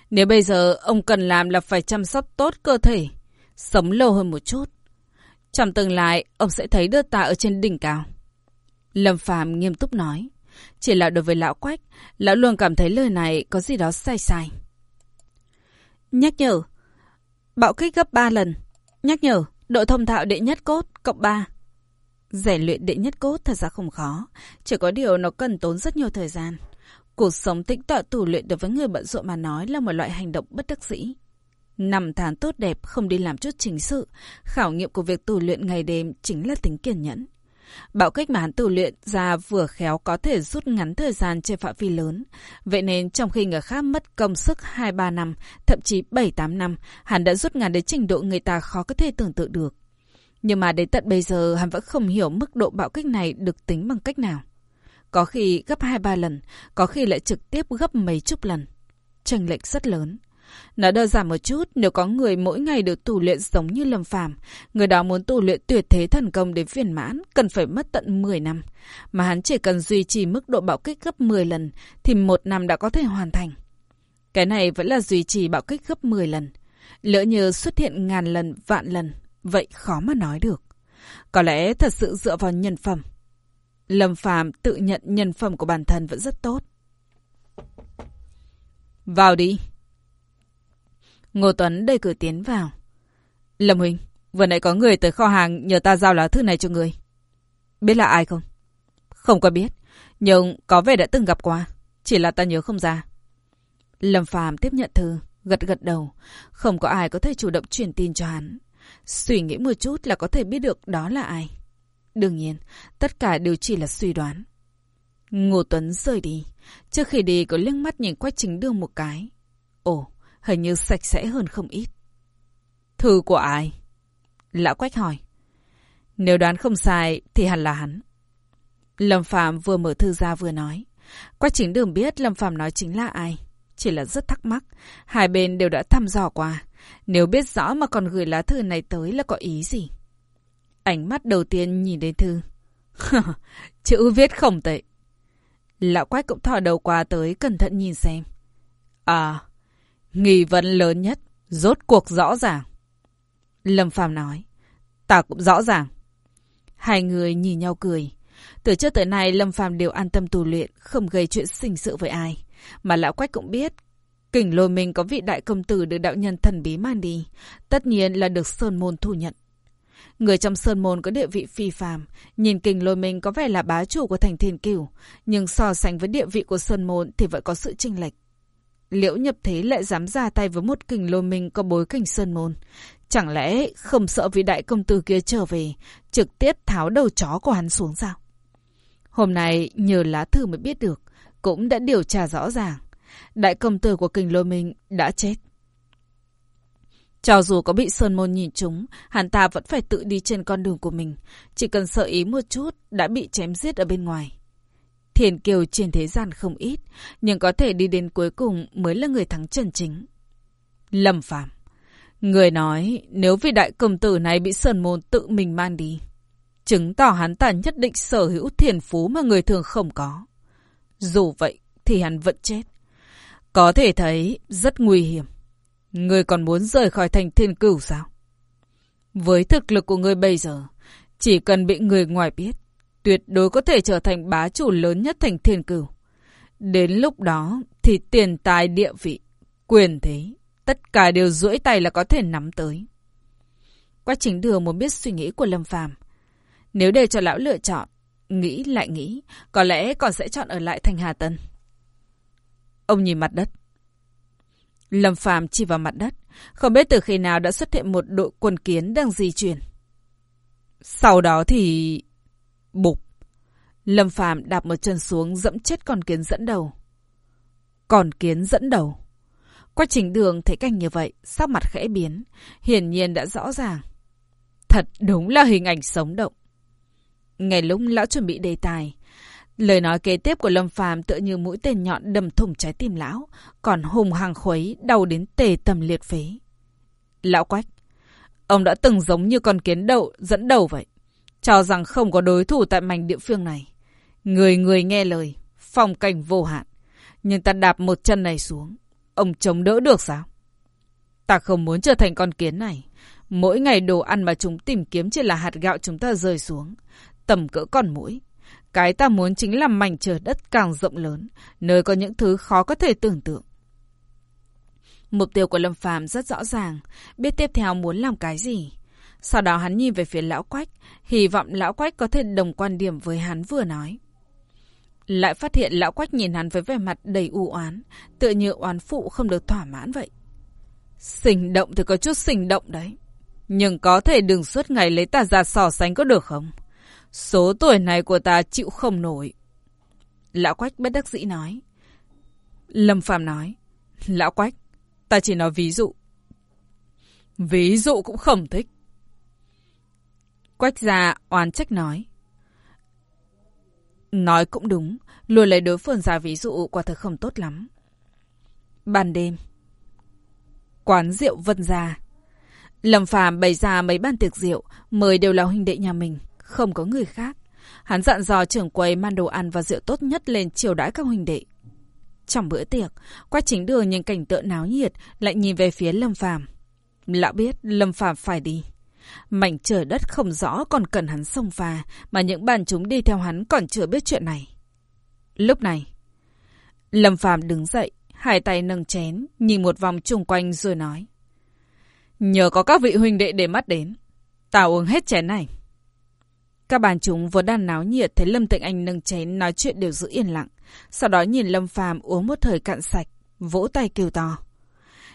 Nếu bây giờ ông cần làm là phải chăm sóc tốt cơ thể, sống lâu hơn một chút. Trong tương lai, ông sẽ thấy đưa ta ở trên đỉnh cao. Lâm Phàm nghiêm túc nói. Chỉ là đối với lão quách, lão luôn cảm thấy lời này có gì đó sai sai. Nhắc nhở. Bạo kích gấp 3 lần. Nhắc nhở. Độ thông thạo đệ nhất cốt, cộng 3. Rèn luyện đệ nhất cốt thật ra không khó. Chỉ có điều nó cần tốn rất nhiều thời gian. Cuộc sống tĩnh tọa tù luyện đối với người bận rộn mà nói là một loại hành động bất đắc dĩ. Năm tháng tốt đẹp không đi làm chút chính sự, khảo nghiệm của việc tu luyện ngày đêm chính là tính kiên nhẫn. Bạo kích mà hắn tu luyện ra vừa khéo có thể rút ngắn thời gian trên phạm vi lớn. Vậy nên trong khi người khác mất công sức 2-3 năm, thậm chí 7-8 năm, hắn đã rút ngắn đến trình độ người ta khó có thể tưởng tượng được. Nhưng mà đến tận bây giờ hắn vẫn không hiểu mức độ bạo kích này được tính bằng cách nào. Có khi gấp 2-3 lần, có khi lại trực tiếp gấp mấy chục lần. Tranh lệch rất lớn nó đơn giản một chút, nếu có người mỗi ngày được tu luyện giống như Lâm Phàm, người đó muốn tu luyện tuyệt thế thần công đến viên mãn, cần phải mất tận 10 năm. Mà hắn chỉ cần duy trì mức độ bạo kích gấp 10 lần, thì một năm đã có thể hoàn thành. Cái này vẫn là duy trì bạo kích gấp 10 lần. Lỡ như xuất hiện ngàn lần, vạn lần, vậy khó mà nói được. Có lẽ thật sự dựa vào nhân phẩm. Lâm Phàm tự nhận nhân phẩm của bản thân vẫn rất tốt. Vào đi. Ngô Tuấn đầy cửa tiến vào. Lâm Huynh, vừa nãy có người tới kho hàng nhờ ta giao lá thư này cho người. Biết là ai không? Không có biết, nhưng có vẻ đã từng gặp qua. Chỉ là ta nhớ không ra. Lâm Phàm tiếp nhận thư, gật gật đầu. Không có ai có thể chủ động truyền tin cho hắn. Suy nghĩ một chút là có thể biết được đó là ai. Đương nhiên, tất cả đều chỉ là suy đoán. Ngô Tuấn rời đi. Trước khi đi có liếc mắt nhìn Quách Chính Đương một cái. Ồ, hình như sạch sẽ hơn không ít. Thư của ai? Lão Quách hỏi. Nếu đoán không sai thì hẳn là hắn. Lâm Phạm vừa mở thư ra vừa nói. Quách chính đường biết Lâm Phạm nói chính là ai. Chỉ là rất thắc mắc. Hai bên đều đã thăm dò qua. Nếu biết rõ mà còn gửi lá thư này tới là có ý gì? Ánh mắt đầu tiên nhìn đến thư. Chữ viết không tệ. Lão Quách cũng thò đầu qua tới cẩn thận nhìn xem. À, Nghi vấn lớn nhất, rốt cuộc rõ ràng. Lâm Phàm nói, ta cũng rõ ràng. Hai người nhìn nhau cười. Từ trước tới nay Lâm Phàm đều an tâm tu luyện, không gây chuyện sinh sự với ai. Mà lão Quách cũng biết, kình lôi mình có vị đại công tử được đạo nhân thần bí mang đi. Tất nhiên là được Sơn Môn thu nhận. Người trong Sơn Môn có địa vị phi phàm, nhìn kình lôi mình có vẻ là bá chủ của thành thiên cửu, nhưng so sánh với địa vị của Sơn Môn thì vẫn có sự chênh lệch. Liễu nhập thế lại dám ra tay với một kình lôi minh có bối cảnh sơn môn. Chẳng lẽ không sợ vị đại công tử kia trở về, trực tiếp tháo đầu chó của hắn xuống sao? Hôm nay nhờ lá thư mới biết được, cũng đã điều tra rõ ràng. Đại công tử của kình lôi minh đã chết. Cho dù có bị Sơn Môn nhìn chúng, hắn ta vẫn phải tự đi trên con đường của mình. Chỉ cần sợ ý một chút, đã bị chém giết ở bên ngoài. Thiền kiều trên thế gian không ít, nhưng có thể đi đến cuối cùng mới là người thắng chân chính. Lâm Phàm Người nói nếu vị đại công tử này bị Sơn Môn tự mình mang đi, chứng tỏ hắn ta nhất định sở hữu thiền phú mà người thường không có. Dù vậy thì hắn vẫn chết. Có thể thấy rất nguy hiểm. Người còn muốn rời khỏi thành thiên cửu sao? Với thực lực của người bây giờ, chỉ cần bị người ngoài biết, tuyệt đối có thể trở thành bá chủ lớn nhất thành thiên cửu. Đến lúc đó thì tiền tài địa vị, quyền thế, tất cả đều duỗi tay là có thể nắm tới. Quá trình đường muốn biết suy nghĩ của Lâm Phàm. Nếu để cho lão lựa chọn, nghĩ lại nghĩ, có lẽ còn sẽ chọn ở lại thành Hà Tân. Ông nhìn mặt đất. Lâm Phàm chỉ vào mặt đất, không biết từ khi nào đã xuất hiện một đội quân kiến đang di chuyển. Sau đó thì... Bục. Lâm Phàm đạp một chân xuống dẫm chết con kiến dẫn đầu. Còn kiến dẫn đầu. Quá trình đường thấy cảnh như vậy, sắc mặt khẽ biến, hiển nhiên đã rõ ràng. Thật đúng là hình ảnh sống động. Ngày lúc lão chuẩn bị đề tài, lời nói kế tiếp của Lâm Phàm tựa như mũi tên nhọn đâm thủng trái tim lão, còn hùng hàng khuấy đau đến tề tầm liệt phế. Lão Quách, ông đã từng giống như con kiến đậu dẫn đầu vậy. Cho rằng không có đối thủ tại mảnh địa phương này. Người người nghe lời, phong cảnh vô hạn. Nhưng ta đạp một chân này xuống, ông chống đỡ được sao? Ta không muốn trở thành con kiến này. Mỗi ngày đồ ăn mà chúng tìm kiếm chỉ là hạt gạo chúng ta rơi xuống. Tầm cỡ con mũi. Cái ta muốn chính là mảnh trời đất càng rộng lớn, nơi có những thứ khó có thể tưởng tượng. Mục tiêu của Lâm Phàm rất rõ ràng, biết tiếp theo muốn làm cái gì. Sau đó hắn nhìn về phía lão quách, hy vọng lão quách có thể đồng quan điểm với hắn vừa nói. Lại phát hiện lão quách nhìn hắn với vẻ mặt đầy u oán, tựa như oán phụ không được thỏa mãn vậy. Sinh động thì có chút sinh động đấy. Nhưng có thể đừng suốt ngày lấy ta ra so sánh có được không? Số tuổi này của ta chịu không nổi. Lão Quách bất đắc dĩ nói. Lâm Phàm nói. Lão Quách, ta chỉ nói ví dụ. Ví dụ cũng không thích. Quách gia oán trách nói. Nói cũng đúng, luôn lấy đối phương ra ví dụ quả thực không tốt lắm. Ban đêm. Quán rượu Vân Gia. Lâm Phàm bày ra mấy bàn tiệc rượu, mời đều là huynh đệ nhà mình, không có người khác. Hắn dặn dò trưởng quầy mang đồ ăn và rượu tốt nhất lên chiều đãi các huynh đệ. Trong bữa tiệc, Quách chính đường nhìn cảnh tượng náo nhiệt, lại nhìn về phía Lâm Phàm. Lão biết Lâm Phàm phải đi. Mảnh trời đất không rõ còn cần hắn xông pha, mà những bàn chúng đi theo hắn còn chưa biết chuyện này. Lúc này, Lâm Phàm đứng dậy, hai tay nâng chén, nhìn một vòng chung quanh rồi nói. Nhờ có các vị huynh đệ để mắt đến, tao uống hết chén này. Các bàn chúng vốn đang náo nhiệt thấy Lâm Tịnh Anh nâng chén nói chuyện đều giữ yên lặng. Sau đó nhìn Lâm Phàm uống một thời cạn sạch, vỗ tay kêu to.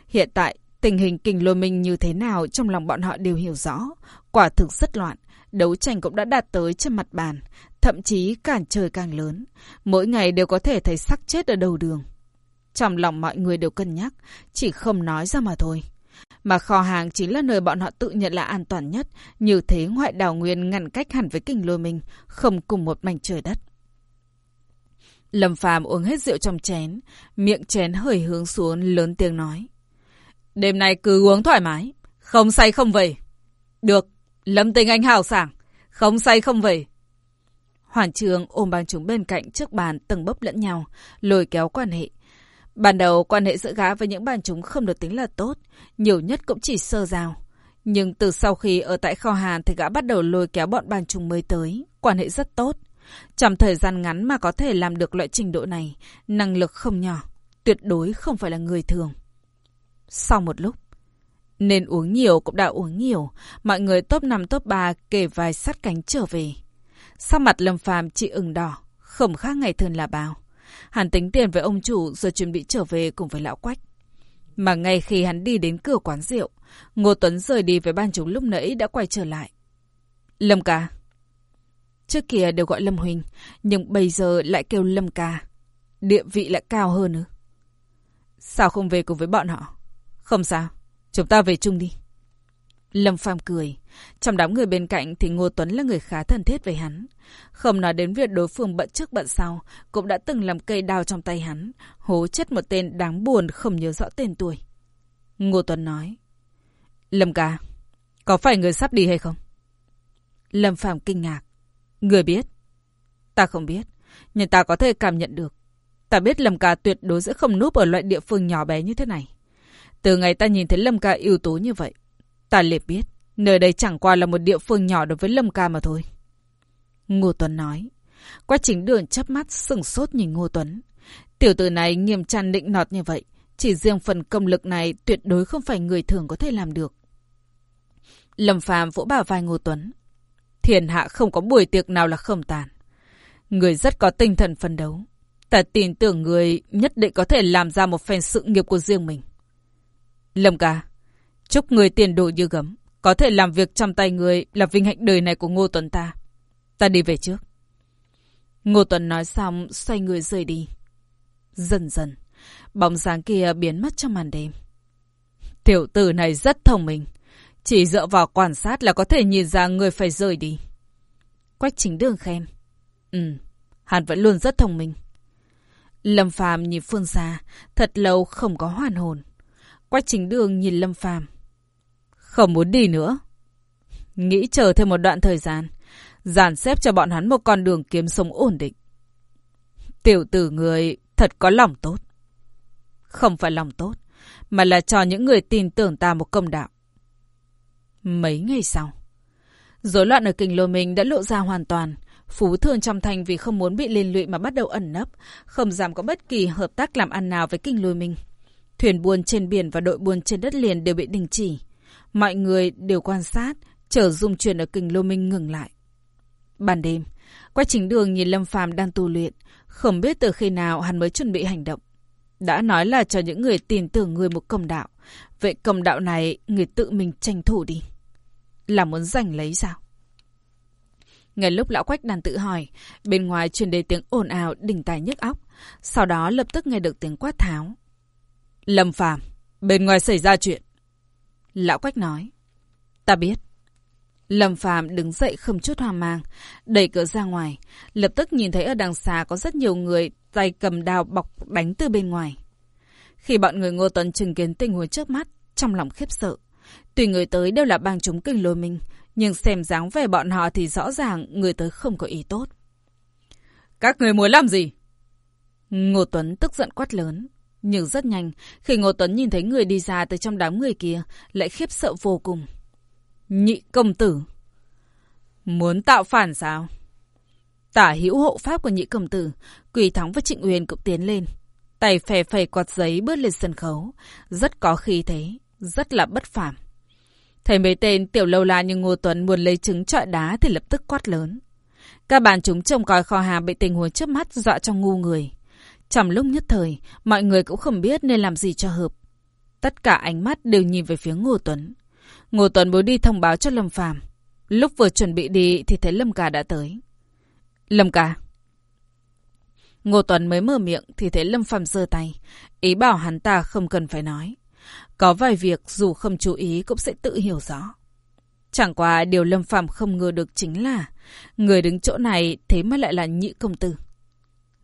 Hiện tại, tình hình kinh lôi minh như thế nào trong lòng bọn họ đều hiểu rõ. Quả thực rất loạn, đấu tranh cũng đã đạt tới trên mặt bàn, thậm chí cản trời càng lớn. Mỗi ngày đều có thể thấy sắc chết ở đầu đường. Trong lòng mọi người đều cân nhắc, chỉ không nói ra mà thôi. Mà kho hàng chính là nơi bọn họ tự nhận là an toàn nhất, như thế ngoại đảo nguyên ngăn cách hẳn với kinh lôi minh, không cùng một mảnh trời đất. Lâm Phàm uống hết rượu trong chén, miệng chén hơi hướng xuống lớn tiếng nói. Đêm nay cứ uống thoải mái, không say không về. Được, Lâm Tình Anh hào sảng, không say không về. Hoàn trường ôm bằng chúng bên cạnh trước bàn từng bấp lẫn nhau, lôi kéo quan hệ. Ban đầu quan hệ giữa gã với những bàn chúng không được tính là tốt, nhiều nhất cũng chỉ sơ rào. Nhưng từ sau khi ở tại kho hàng thì gã bắt đầu lôi kéo bọn bàn chúng mới tới, quan hệ rất tốt. Trong thời gian ngắn mà có thể làm được loại trình độ này, năng lực không nhỏ, tuyệt đối không phải là người thường. Sau một lúc, nên uống nhiều cũng đã uống nhiều, mọi người top 5 top 3 kể vài sát cánh trở về. Sau mặt Lâm Phàm chị ửng đỏ, không khác ngày thường là bao. Hắn tính tiền với ông chủ rồi chuẩn bị trở về cùng với lão quách. Mà ngay khi hắn đi đến cửa quán rượu, Ngô Tuấn rời đi với ban chúng lúc nãy đã quay trở lại. Lâm ca. Trước kia đều gọi Lâm Huỳnh, nhưng bây giờ lại kêu Lâm ca. Địa vị lại cao hơn nữa. Sao không về cùng với bọn họ? Không sao, chúng ta về chung đi. Lâm Phàm cười. Trong đám người bên cạnh thì Ngô Tuấn là người khá thân thiết với hắn. Không nói đến việc đối phương bận trước bận sau, cũng đã từng làm cây đao trong tay hắn, hố chết một tên đáng buồn không nhớ rõ tên tuổi. Ngô Tuấn nói. Lâm ca, có phải người sắp đi hay không? Lâm Phàm kinh ngạc. Người biết? Ta không biết, nhưng ta có thể cảm nhận được. Ta biết Lâm ca tuyệt đối sẽ không núp ở loại địa phương nhỏ bé như thế này. Từ ngày ta nhìn thấy Lâm ca ưu tú như vậy, ta liền biết, nơi đây chẳng qua là một địa phương nhỏ đối với Lâm ca mà thôi. Ngô Tuấn nói. Quá trình đường chớp mắt sừng sốt nhìn Ngô Tuấn. Tiểu tử này nghiêm trang định nọt như vậy. Chỉ riêng phần công lực này tuyệt đối không phải người thường có thể làm được. Lâm Phàm vỗ bảo vai Ngô Tuấn. Thiền hạ không có buổi tiệc nào là không tàn. Người rất có tinh thần phân đấu. Ta tin tưởng người nhất định có thể làm ra một phen sự nghiệp của riêng mình. Lâm ca, chúc người tiền đồ như gấm. Có thể làm việc trong tay người là vinh hạnh đời này của Ngô Tuấn ta. Ta đi về trước. Ngô Tuấn nói xong, xoay người rời đi. Dần dần, bóng dáng kia biến mất trong màn đêm. Tiểu tử này rất thông minh. Chỉ dựa vào quan sát là có thể nhìn ra người phải rời đi. Quách chính đường khen. Ừ, hắn vẫn luôn rất thông minh. Lâm Phàm nhìn phương xa, thật lâu không có hoàn hồn. Quách chính đường nhìn Lâm Phàm Không muốn đi nữa. Nghĩ chờ thêm một đoạn thời gian, dàn xếp cho bọn hắn một con đường kiếm sống ổn định. Tiểu tử người thật có lòng tốt. Không phải lòng tốt, mà là cho những người tin tưởng ta một công đạo. Mấy ngày sau, rối loạn ở kinh lô minh đã lộ ra hoàn toàn. Phú thường trong thành vì không muốn bị liên lụy mà bắt đầu ẩn nấp, không dám có bất kỳ hợp tác làm ăn nào với kinh lôi minh. Thuyền buôn trên biển và đội buôn trên đất liền đều bị đình chỉ. Mọi người đều quan sát, chờ dung chuyển ở kinh lô minh ngừng lại. Ban đêm, Quách chính đường nhìn Lâm Phàm đang tu luyện, không biết từ khi nào hắn mới chuẩn bị hành động. Đã nói là cho những người tin tưởng người một công đạo. Vậy công đạo này người tự mình tranh thủ đi. Là muốn giành lấy sao? Ngay lúc lão quách đang tự hỏi, bên ngoài truyền đến tiếng ồn ào đỉnh tài nhức óc. Sau đó lập tức nghe được tiếng quát tháo. Lâm phàm, bên ngoài xảy ra chuyện. Lão quách nói. Ta biết. Lâm Phàm đứng dậy không chút hoang mang, đẩy cửa ra ngoài, lập tức nhìn thấy ở đằng xa có rất nhiều người tay cầm đao bọc đánh từ bên ngoài. Khi bọn người Ngô Tuấn chứng kiến tình huống trước mắt, trong lòng khiếp sợ. Tùy người tới đều là bang chúng kinh lôi mình, nhưng xem dáng vẻ bọn họ thì rõ ràng người tới không có ý tốt. Các người muốn làm gì? Ngô Tuấn tức giận quát lớn. Nhưng rất nhanh, khi Ngô Tuấn nhìn thấy người đi ra từ trong đám người kia, lại khiếp sợ vô cùng. Nhị công tử. Muốn tạo phản sao? Tả hữu hộ pháp của nhị công tử, Quỳ Thắng và Trịnh Uyên cũng tiến lên. Tay phè phè quạt giấy bước lên sân khấu. Rất có khí thế, rất là bất phàm. Thấy mấy tên tiểu lâu la như Ngô Tuấn muốn lấy trứng trọi đá thì lập tức quát lớn. Các bạn chúng trông coi kho hàng bị tình huống trước mắt dọa cho ngu người. Trong lúc nhất thời, mọi người cũng không biết nên làm gì cho hợp. Tất cả ánh mắt đều nhìn về phía Ngô Tuấn. Ngô Tuấn muốn đi thông báo cho Lâm Phàm. Lúc vừa chuẩn bị đi thì thấy Lâm Cà đã tới. Lâm Cà. Ngô Tuấn mới mở miệng thì thấy Lâm Phàm giơ tay. Ý bảo hắn ta không cần phải nói. Có vài việc dù không chú ý cũng sẽ tự hiểu rõ. Chẳng qua điều Lâm Phàm không ngờ được chính là người đứng chỗ này thế mà lại là nhị công tử.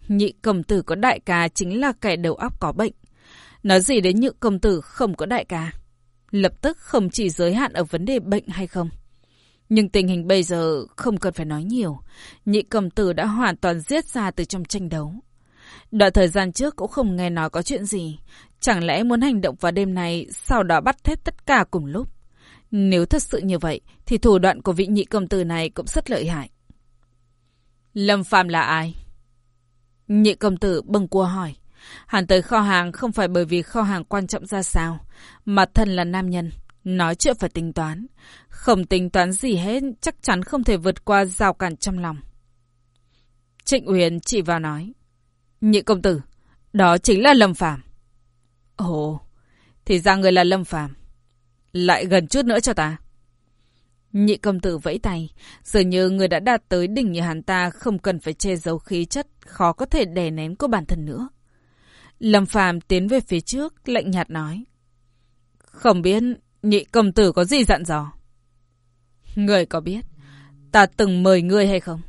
Nhị cầm tử có đại ca chính là kẻ đầu óc có bệnh. Nói gì đến nhị cầm tử không có đại ca lập tức không chỉ giới hạn ở vấn đề bệnh hay không. Nhưng tình hình bây giờ không cần phải nói nhiều. Nhị cầm tử đã hoàn toàn giết ra từ trong tranh đấu. Đoạn thời gian trước cũng không nghe nói có chuyện gì. Chẳng lẽ muốn hành động vào đêm này, sau đó bắt hết tất cả cùng lúc. Nếu thật sự như vậy, thì thủ đoạn của vị nhị cầm tử này cũng rất lợi hại. Lâm Phàm là ai? Nhị công tử bâng cua hỏi. Hắn tới kho hàng không phải bởi vì kho hàng quan trọng ra sao, mà thân là nam nhân. Nói chuyện phải tính toán. Không tính toán gì hết, chắc chắn không thể vượt qua rào cản trong lòng. Trịnh uyển chỉ vào nói. Nhị công tử, đó chính là Lâm Phàm. Ồ, thì ra người là Lâm Phàm. Lại gần chút nữa cho ta. Nhị công tử vẫy tay, dường như người đã đạt tới đỉnh như hắn ta không cần phải che giấu khí chất, khó có thể đè nén của bản thân nữa. Lâm Phàm tiến về phía trước, lạnh nhạt nói. Không biết nhị công tử có gì dặn dò? Người có biết ta từng mời ngươi hay không?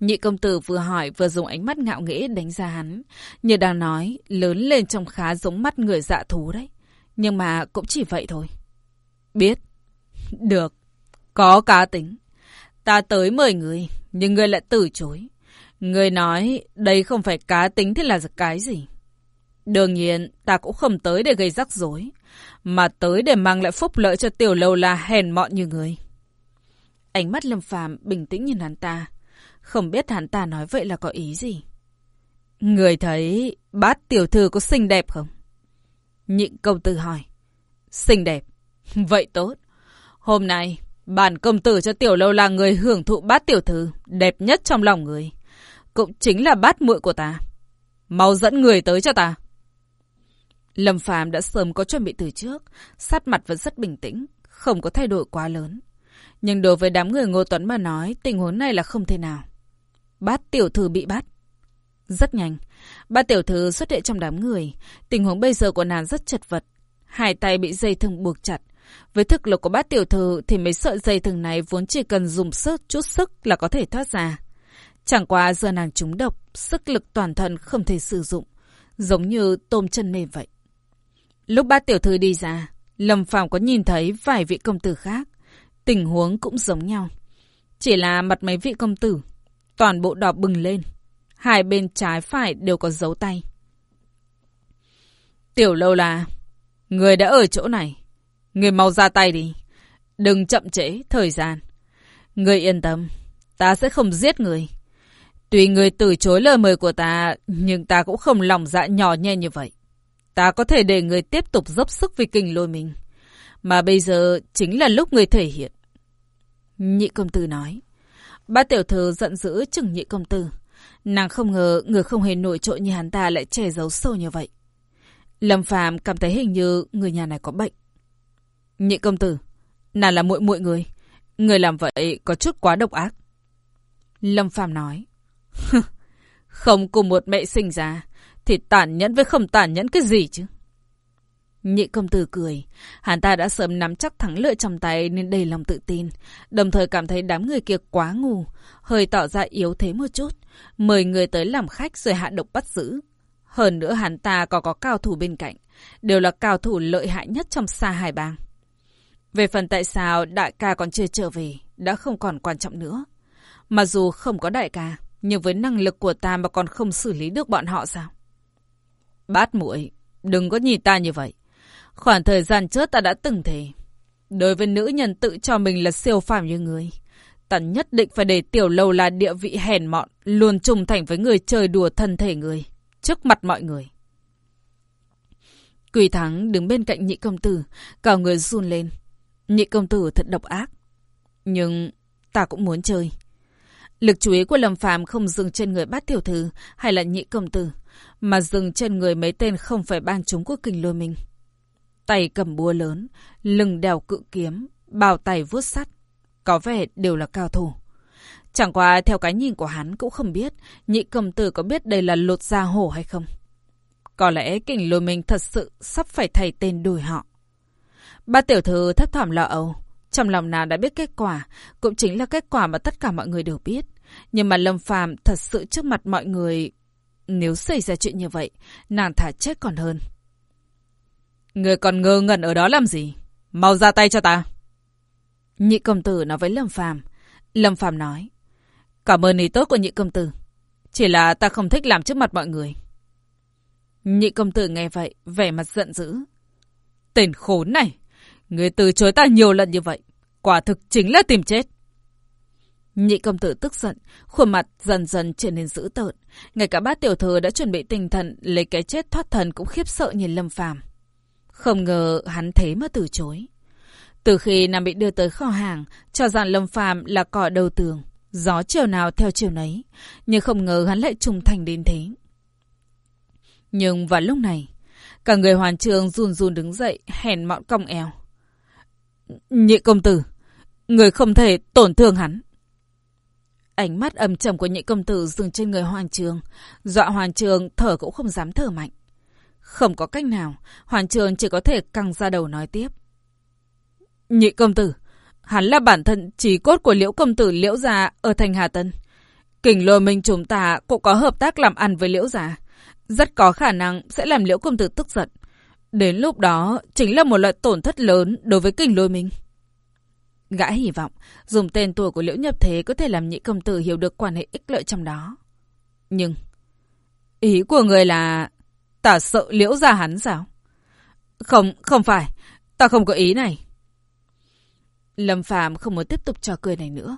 Nhị công tử vừa hỏi vừa dùng ánh mắt ngạo nghễ đánh ra hắn. Như đang nói, lớn lên trông khá giống mắt người dạ thú đấy. Nhưng mà cũng chỉ vậy thôi. Biết. Được. Có cá tính. Ta tới mời người, nhưng người lại từ chối. Người nói đây không phải cá tính thế là cái gì? Đương nhiên, ta cũng không tới để gây rắc rối, mà tới để mang lại phúc lợi cho tiểu lâu la hèn mọn như người. Ánh mắt Lâm Phàm bình tĩnh nhìn hắn ta, không biết hắn ta nói vậy là có ý gì. Người thấy bát tiểu thư có xinh đẹp không? Nhịn công tử hỏi. Xinh đẹp. Vậy tốt. Hôm nay, bản công tử cho tiểu lâu là người hưởng thụ bát tiểu thư, đẹp nhất trong lòng người cũng chính là bát muội của ta. Mau dẫn người tới cho ta. Lâm Phàm đã sớm có chuẩn bị từ trước, sát mặt vẫn rất bình tĩnh, không có thay đổi quá lớn. Nhưng đối với đám người Ngô Tuấn mà nói, tình huống này là không thể nào. Bát tiểu thư bị bắt. Rất nhanh, bát tiểu thư xuất hiện trong đám người. Tình huống bây giờ của nàng rất chật vật. Hai tay bị dây thừng buộc chặt. Với thực lực của bát tiểu thư thì mấy sợi dây thừng này vốn chỉ cần dùng sức chút sức là có thể thoát ra. Chẳng qua giờ nàng trúng độc, sức lực toàn thân không thể sử dụng, giống như tôm chân mềm vậy. Lúc bát tiểu thư đi ra, Lâm Phàm có nhìn thấy vài vị công tử khác, tình huống cũng giống nhau. Chỉ là mặt mấy vị công tử, toàn bộ đỏ bừng lên, hai bên trái phải đều có dấu tay. Tiểu lâu là, người đã ở chỗ này, người mau ra tay đi, đừng chậm trễ thời gian. Người yên tâm, ta sẽ không giết người. Tuy người từ chối lời mời của ta, nhưng ta cũng không lòng dạ nhỏ nhe như vậy. Ta có thể để người tiếp tục dốc sức vì kinh lôi mình. Mà bây giờ chính là lúc người thể hiện. Nhị công tử nói. Ba tiểu thư giận dữ chừng nhị công tử. Nàng không ngờ người không hề nổi trội như hắn ta lại che giấu sâu như vậy. Lâm Phàm cảm thấy hình như người nhà này có bệnh. Nhị công tử, nàng là muội muội người. Người làm vậy có chút quá độc ác. Lâm Phàm nói. không cùng một mẹ sinh ra, thì tàn nhẫn với không tàn nhẫn cái gì chứ? Nhị công tử cười. Hắn ta đã sớm nắm chắc thắng lợi trong tay nên đầy lòng tự tin. Đồng thời cảm thấy đám người kia quá ngu. Hơi tỏ ra yếu thế một chút. Mời người tới làm khách rồi hạ độc bắt giữ. Hơn nữa hắn ta còn có cao thủ bên cạnh. Đều là cao thủ lợi hại nhất trong xa hải bang. Về phần tại sao đại ca còn chưa trở về, đã không còn quan trọng nữa. Mặc dù không có đại ca, nhưng với năng lực của ta mà còn không xử lý được bọn họ sao? Bát muội, đừng có nhìn ta như vậy. Khoảng thời gian trước ta đã từng thề. Đối với nữ nhân tự cho mình là siêu phàm như người. Ta nhất định phải để tiểu lâu là địa vị hèn mọn, luôn trung thành với người chơi đùa thân thể người, trước mặt mọi người. Quỳ thắng đứng bên cạnh nhị công tử, cả người run lên. Nhị công tử thật độc ác. Nhưng ta cũng muốn chơi. Lực chú ý của Lâm Phàm không dừng trên người bát tiểu thư hay là nhị công tử, mà dừng trên người mấy tên không phải ban chúng của kình lôi mình. Tay cầm búa lớn, lưng đèo cự kiếm, bào tay vuốt sắt. Có vẻ đều là cao thủ. Chẳng qua theo cái nhìn của hắn cũng không biết nhị công tử có biết đây là lột da hổ hay không. Có lẽ kình lôi mình thật sự sắp phải thay tên đổi họ. Ba tiểu thư thấp thỏm lo âu. Trong lòng nàng đã biết kết quả, cũng chính là kết quả mà tất cả mọi người đều biết. Nhưng mà Lâm Phàm thật sự trước mặt mọi người... Nếu xảy ra chuyện như vậy, nàng thả chết còn hơn. Người còn ngơ ngẩn ở đó làm gì? Mau ra tay cho ta. Nhị công tử nói với Lâm Phàm. Lâm Phàm nói. Cảm ơn ý tốt của nhị công tử. Chỉ là ta không thích làm trước mặt mọi người. Nhị công tử nghe vậy, vẻ mặt giận dữ. Tên khốn này! Người từ chối ta nhiều lần như vậy. Quả thực chính là tìm chết. Nhị công tử tức giận, khuôn mặt dần dần trở nên dữ tợn. Ngay cả bát tiểu thư đã chuẩn bị tinh thần lấy cái chết thoát thần cũng khiếp sợ nhìn Lâm Phàm. Không ngờ hắn thế mà từ chối. Từ khi nàng bị đưa tới kho hàng, cho rằng Lâm Phàm là cỏ đầu tường, gió chiều nào theo chiều nấy, nhưng không ngờ hắn lại trung thành đến thế. Nhưng vào lúc này, cả người hoàn trường run run đứng dậy, hèn mọn cong eo. Nhị công tử, người không thể tổn thương hắn. Ánh mắt âm trầm của nhị công tử dừng trên người Hoàng Trường. Dọa Hoàng Trường thở cũng không dám thở mạnh. Không có cách nào, Hoàng Trường chỉ có thể căng ra đầu nói tiếp. Nhị công tử, hắn là bản thân trí cốt của liễu công tử liễu gia ở thành Hà Tân. Kình lôi minh chúng ta cũng có hợp tác làm ăn với liễu gia. Rất có khả năng sẽ làm liễu công tử tức giận. Đến lúc đó chính là một loại tổn thất lớn đối với kinh lôi minh. Gã hy vọng dùng tên tuổi của Liễu Nhập Thế có thể làm nhị công tử hiểu được quan hệ ích lợi trong đó. Nhưng, ý của người là ta sợ Liễu ra hắn sao? Không, không phải. Ta không có ý này. Lâm Phàm không muốn tiếp tục trò cười này nữa.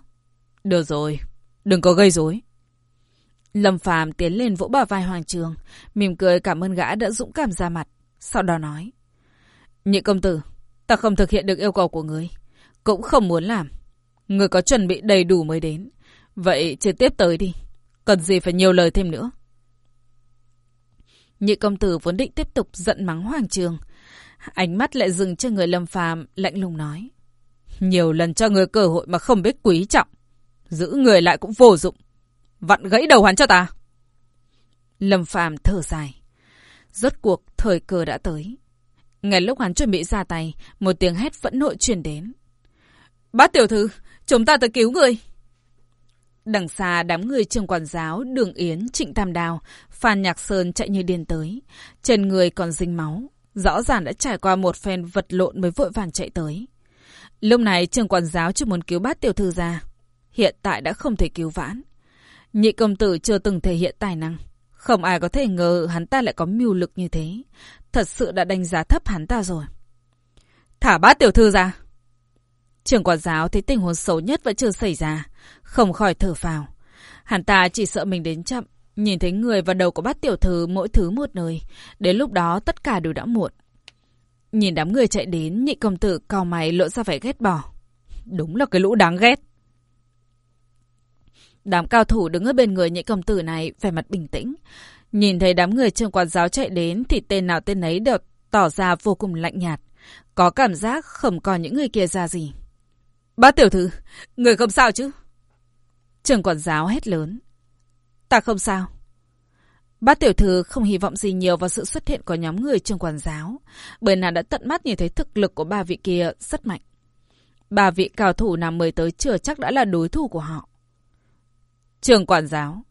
Được rồi, đừng có gây rối. Lâm Phàm tiến lên vỗ bả vai Hoàng Trường, mỉm cười cảm ơn gã đã dũng cảm ra mặt, sau đó nói: "Nhị công tử, ta không thực hiện được yêu cầu của ngươi, cũng không muốn làm. Người có chuẩn bị đầy đủ mới đến. Vậy trực tiếp tới đi. Cần gì phải nhiều lời thêm nữa. Nhị công tử vốn định tiếp tục giận mắng Hoàng Trường. Ánh mắt lại dừng trên người Lâm Phàm lạnh lùng nói. Nhiều lần cho người cơ hội mà không biết quý trọng. Giữ người lại cũng vô dụng. Vặn gãy đầu hắn cho ta. Lâm Phàm thở dài. Rốt cuộc thời cơ đã tới. Ngay lúc hắn chuẩn bị ra tay, một tiếng hét phẫn nộ truyền đến. Bát tiểu thư, chúng ta tới cứu người. Đằng xa đám người trường quản giáo, đường Yến, Trịnh Tam Đào, Phan Nhạc Sơn chạy như điên tới. Trên người còn dính máu. Rõ ràng đã trải qua một phen vật lộn mới vội vàng chạy tới. Lúc này trường quản giáo chưa muốn cứu bát tiểu thư ra. Hiện tại đã không thể cứu vãn. Nhị công tử chưa từng thể hiện tài năng. Không ai có thể ngờ hắn ta lại có mưu lực như thế. Thật sự đã đánh giá thấp hắn ta rồi. Thả bát tiểu thư ra. Trưởng quản giáo thấy tình huống xấu nhất vẫn chưa xảy ra, không khỏi thở phào. Hắn ta chỉ sợ mình đến chậm, nhìn thấy người và đầu của bát tiểu thư mỗi thứ một nơi. Đến lúc đó tất cả đều đã muộn. Nhìn đám người chạy đến, nhị công tử cao mày lộ ra vẻ ghét bỏ. Đúng là cái lũ đáng ghét. Đám cao thủ đứng ở bên người nhị công tử này vẻ mặt bình tĩnh. Nhìn thấy đám người trường quán giáo chạy đến thì tên nào tên ấy đều tỏ ra vô cùng lạnh nhạt. Có cảm giác không còn những người kia ra gì. Bác tiểu thư, người không sao chứ? Trường quản giáo hét lớn. Ta không sao. Bác tiểu thư không hy vọng gì nhiều vào sự xuất hiện của nhóm người trường quản giáo, bởi nàng đã tận mắt nhìn thấy thực lực của ba vị kia rất mạnh. Ba vị cao thủ nào mời tới chưa chắc đã là đối thủ của họ. Trường quản giáo,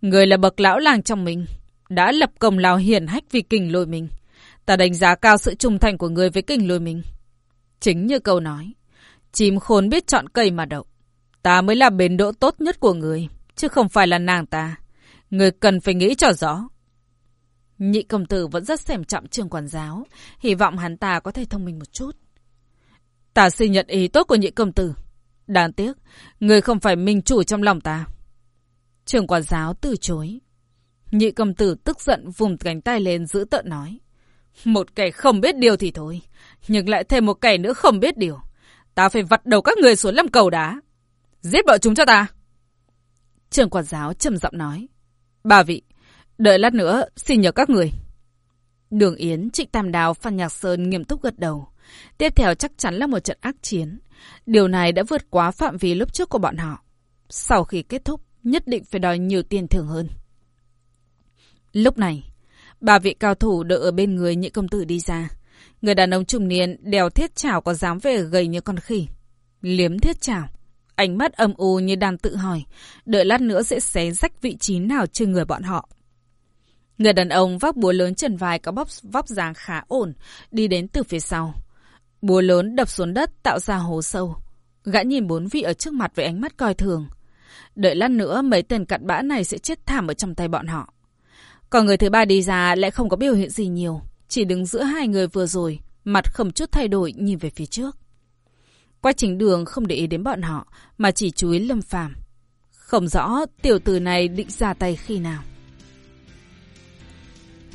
người là bậc lão làng trong mình, đã lập công lao hiển hách vì kình lôi mình. Ta đánh giá cao sự trung thành của người với kình lôi mình. Chính như câu nói, chim khôn biết chọn cây mà đậu. Ta mới là bến đỗ tốt nhất của người, chứ không phải là nàng ta. Người cần phải nghĩ cho rõ. Nhị công tử vẫn rất xem trọng trường quản giáo, hy vọng hắn ta có thể thông minh một chút. Ta xin nhận ý tốt của nhị công tử. Đáng tiếc, người không phải minh chủ trong lòng ta. Trường quản giáo từ chối. Nhị cầm tử tức giận vùng cánh tay lên giữ tợn nói. Một kẻ không biết điều thì thôi, nhưng lại thêm một kẻ nữa không biết điều. Ta phải vặt đầu các người xuống làm cầu đá. Giết bọn chúng cho ta. Trường quản giáo trầm giọng nói. Bà vị, đợi lát nữa, xin nhờ các người. Đường Yến, Trịnh Tam Đào, Phan Nhạc Sơn nghiêm túc gật đầu. Tiếp theo chắc chắn là một trận ác chiến. Điều này đã vượt quá phạm vi lúc trước của bọn họ. Sau khi kết thúc, nhất định phải đòi nhiều tiền thưởng hơn. Lúc này, bà vị cao thủ đợi ở bên người nhị công tử đi ra. Người đàn ông trung niên đèo thiết chảo có dám về gầy như con khỉ. Liếm thiết chảo. Ánh mắt âm u như đang tự hỏi. Đợi lát nữa sẽ xé rách vị trí nào trên người bọn họ. Người đàn ông vác búa lớn trần vai có bóp vóc dáng khá ổn, đi đến từ phía sau. Búa lớn đập xuống đất tạo ra hố sâu. Gã nhìn bốn vị ở trước mặt với ánh mắt coi thường. Đợi lát nữa mấy tên cặn bã này sẽ chết thảm ở trong tay bọn họ. Còn người thứ ba đi ra lại không có biểu hiện gì nhiều. Chỉ đứng giữa hai người vừa rồi, mặt không chút thay đổi nhìn về phía trước. Qua trình đường không để ý đến bọn họ, mà chỉ chú ý lâm phàm. Không rõ tiểu tử này định ra tay khi nào.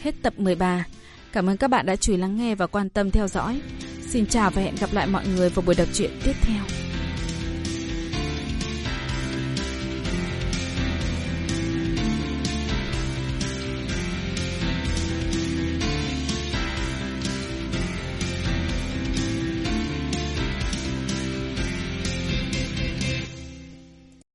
Hết tập 13. Cảm ơn các bạn đã chú ý lắng nghe và quan tâm theo dõi. Xin chào và hẹn gặp lại mọi người vào buổi đọc truyện tiếp theo.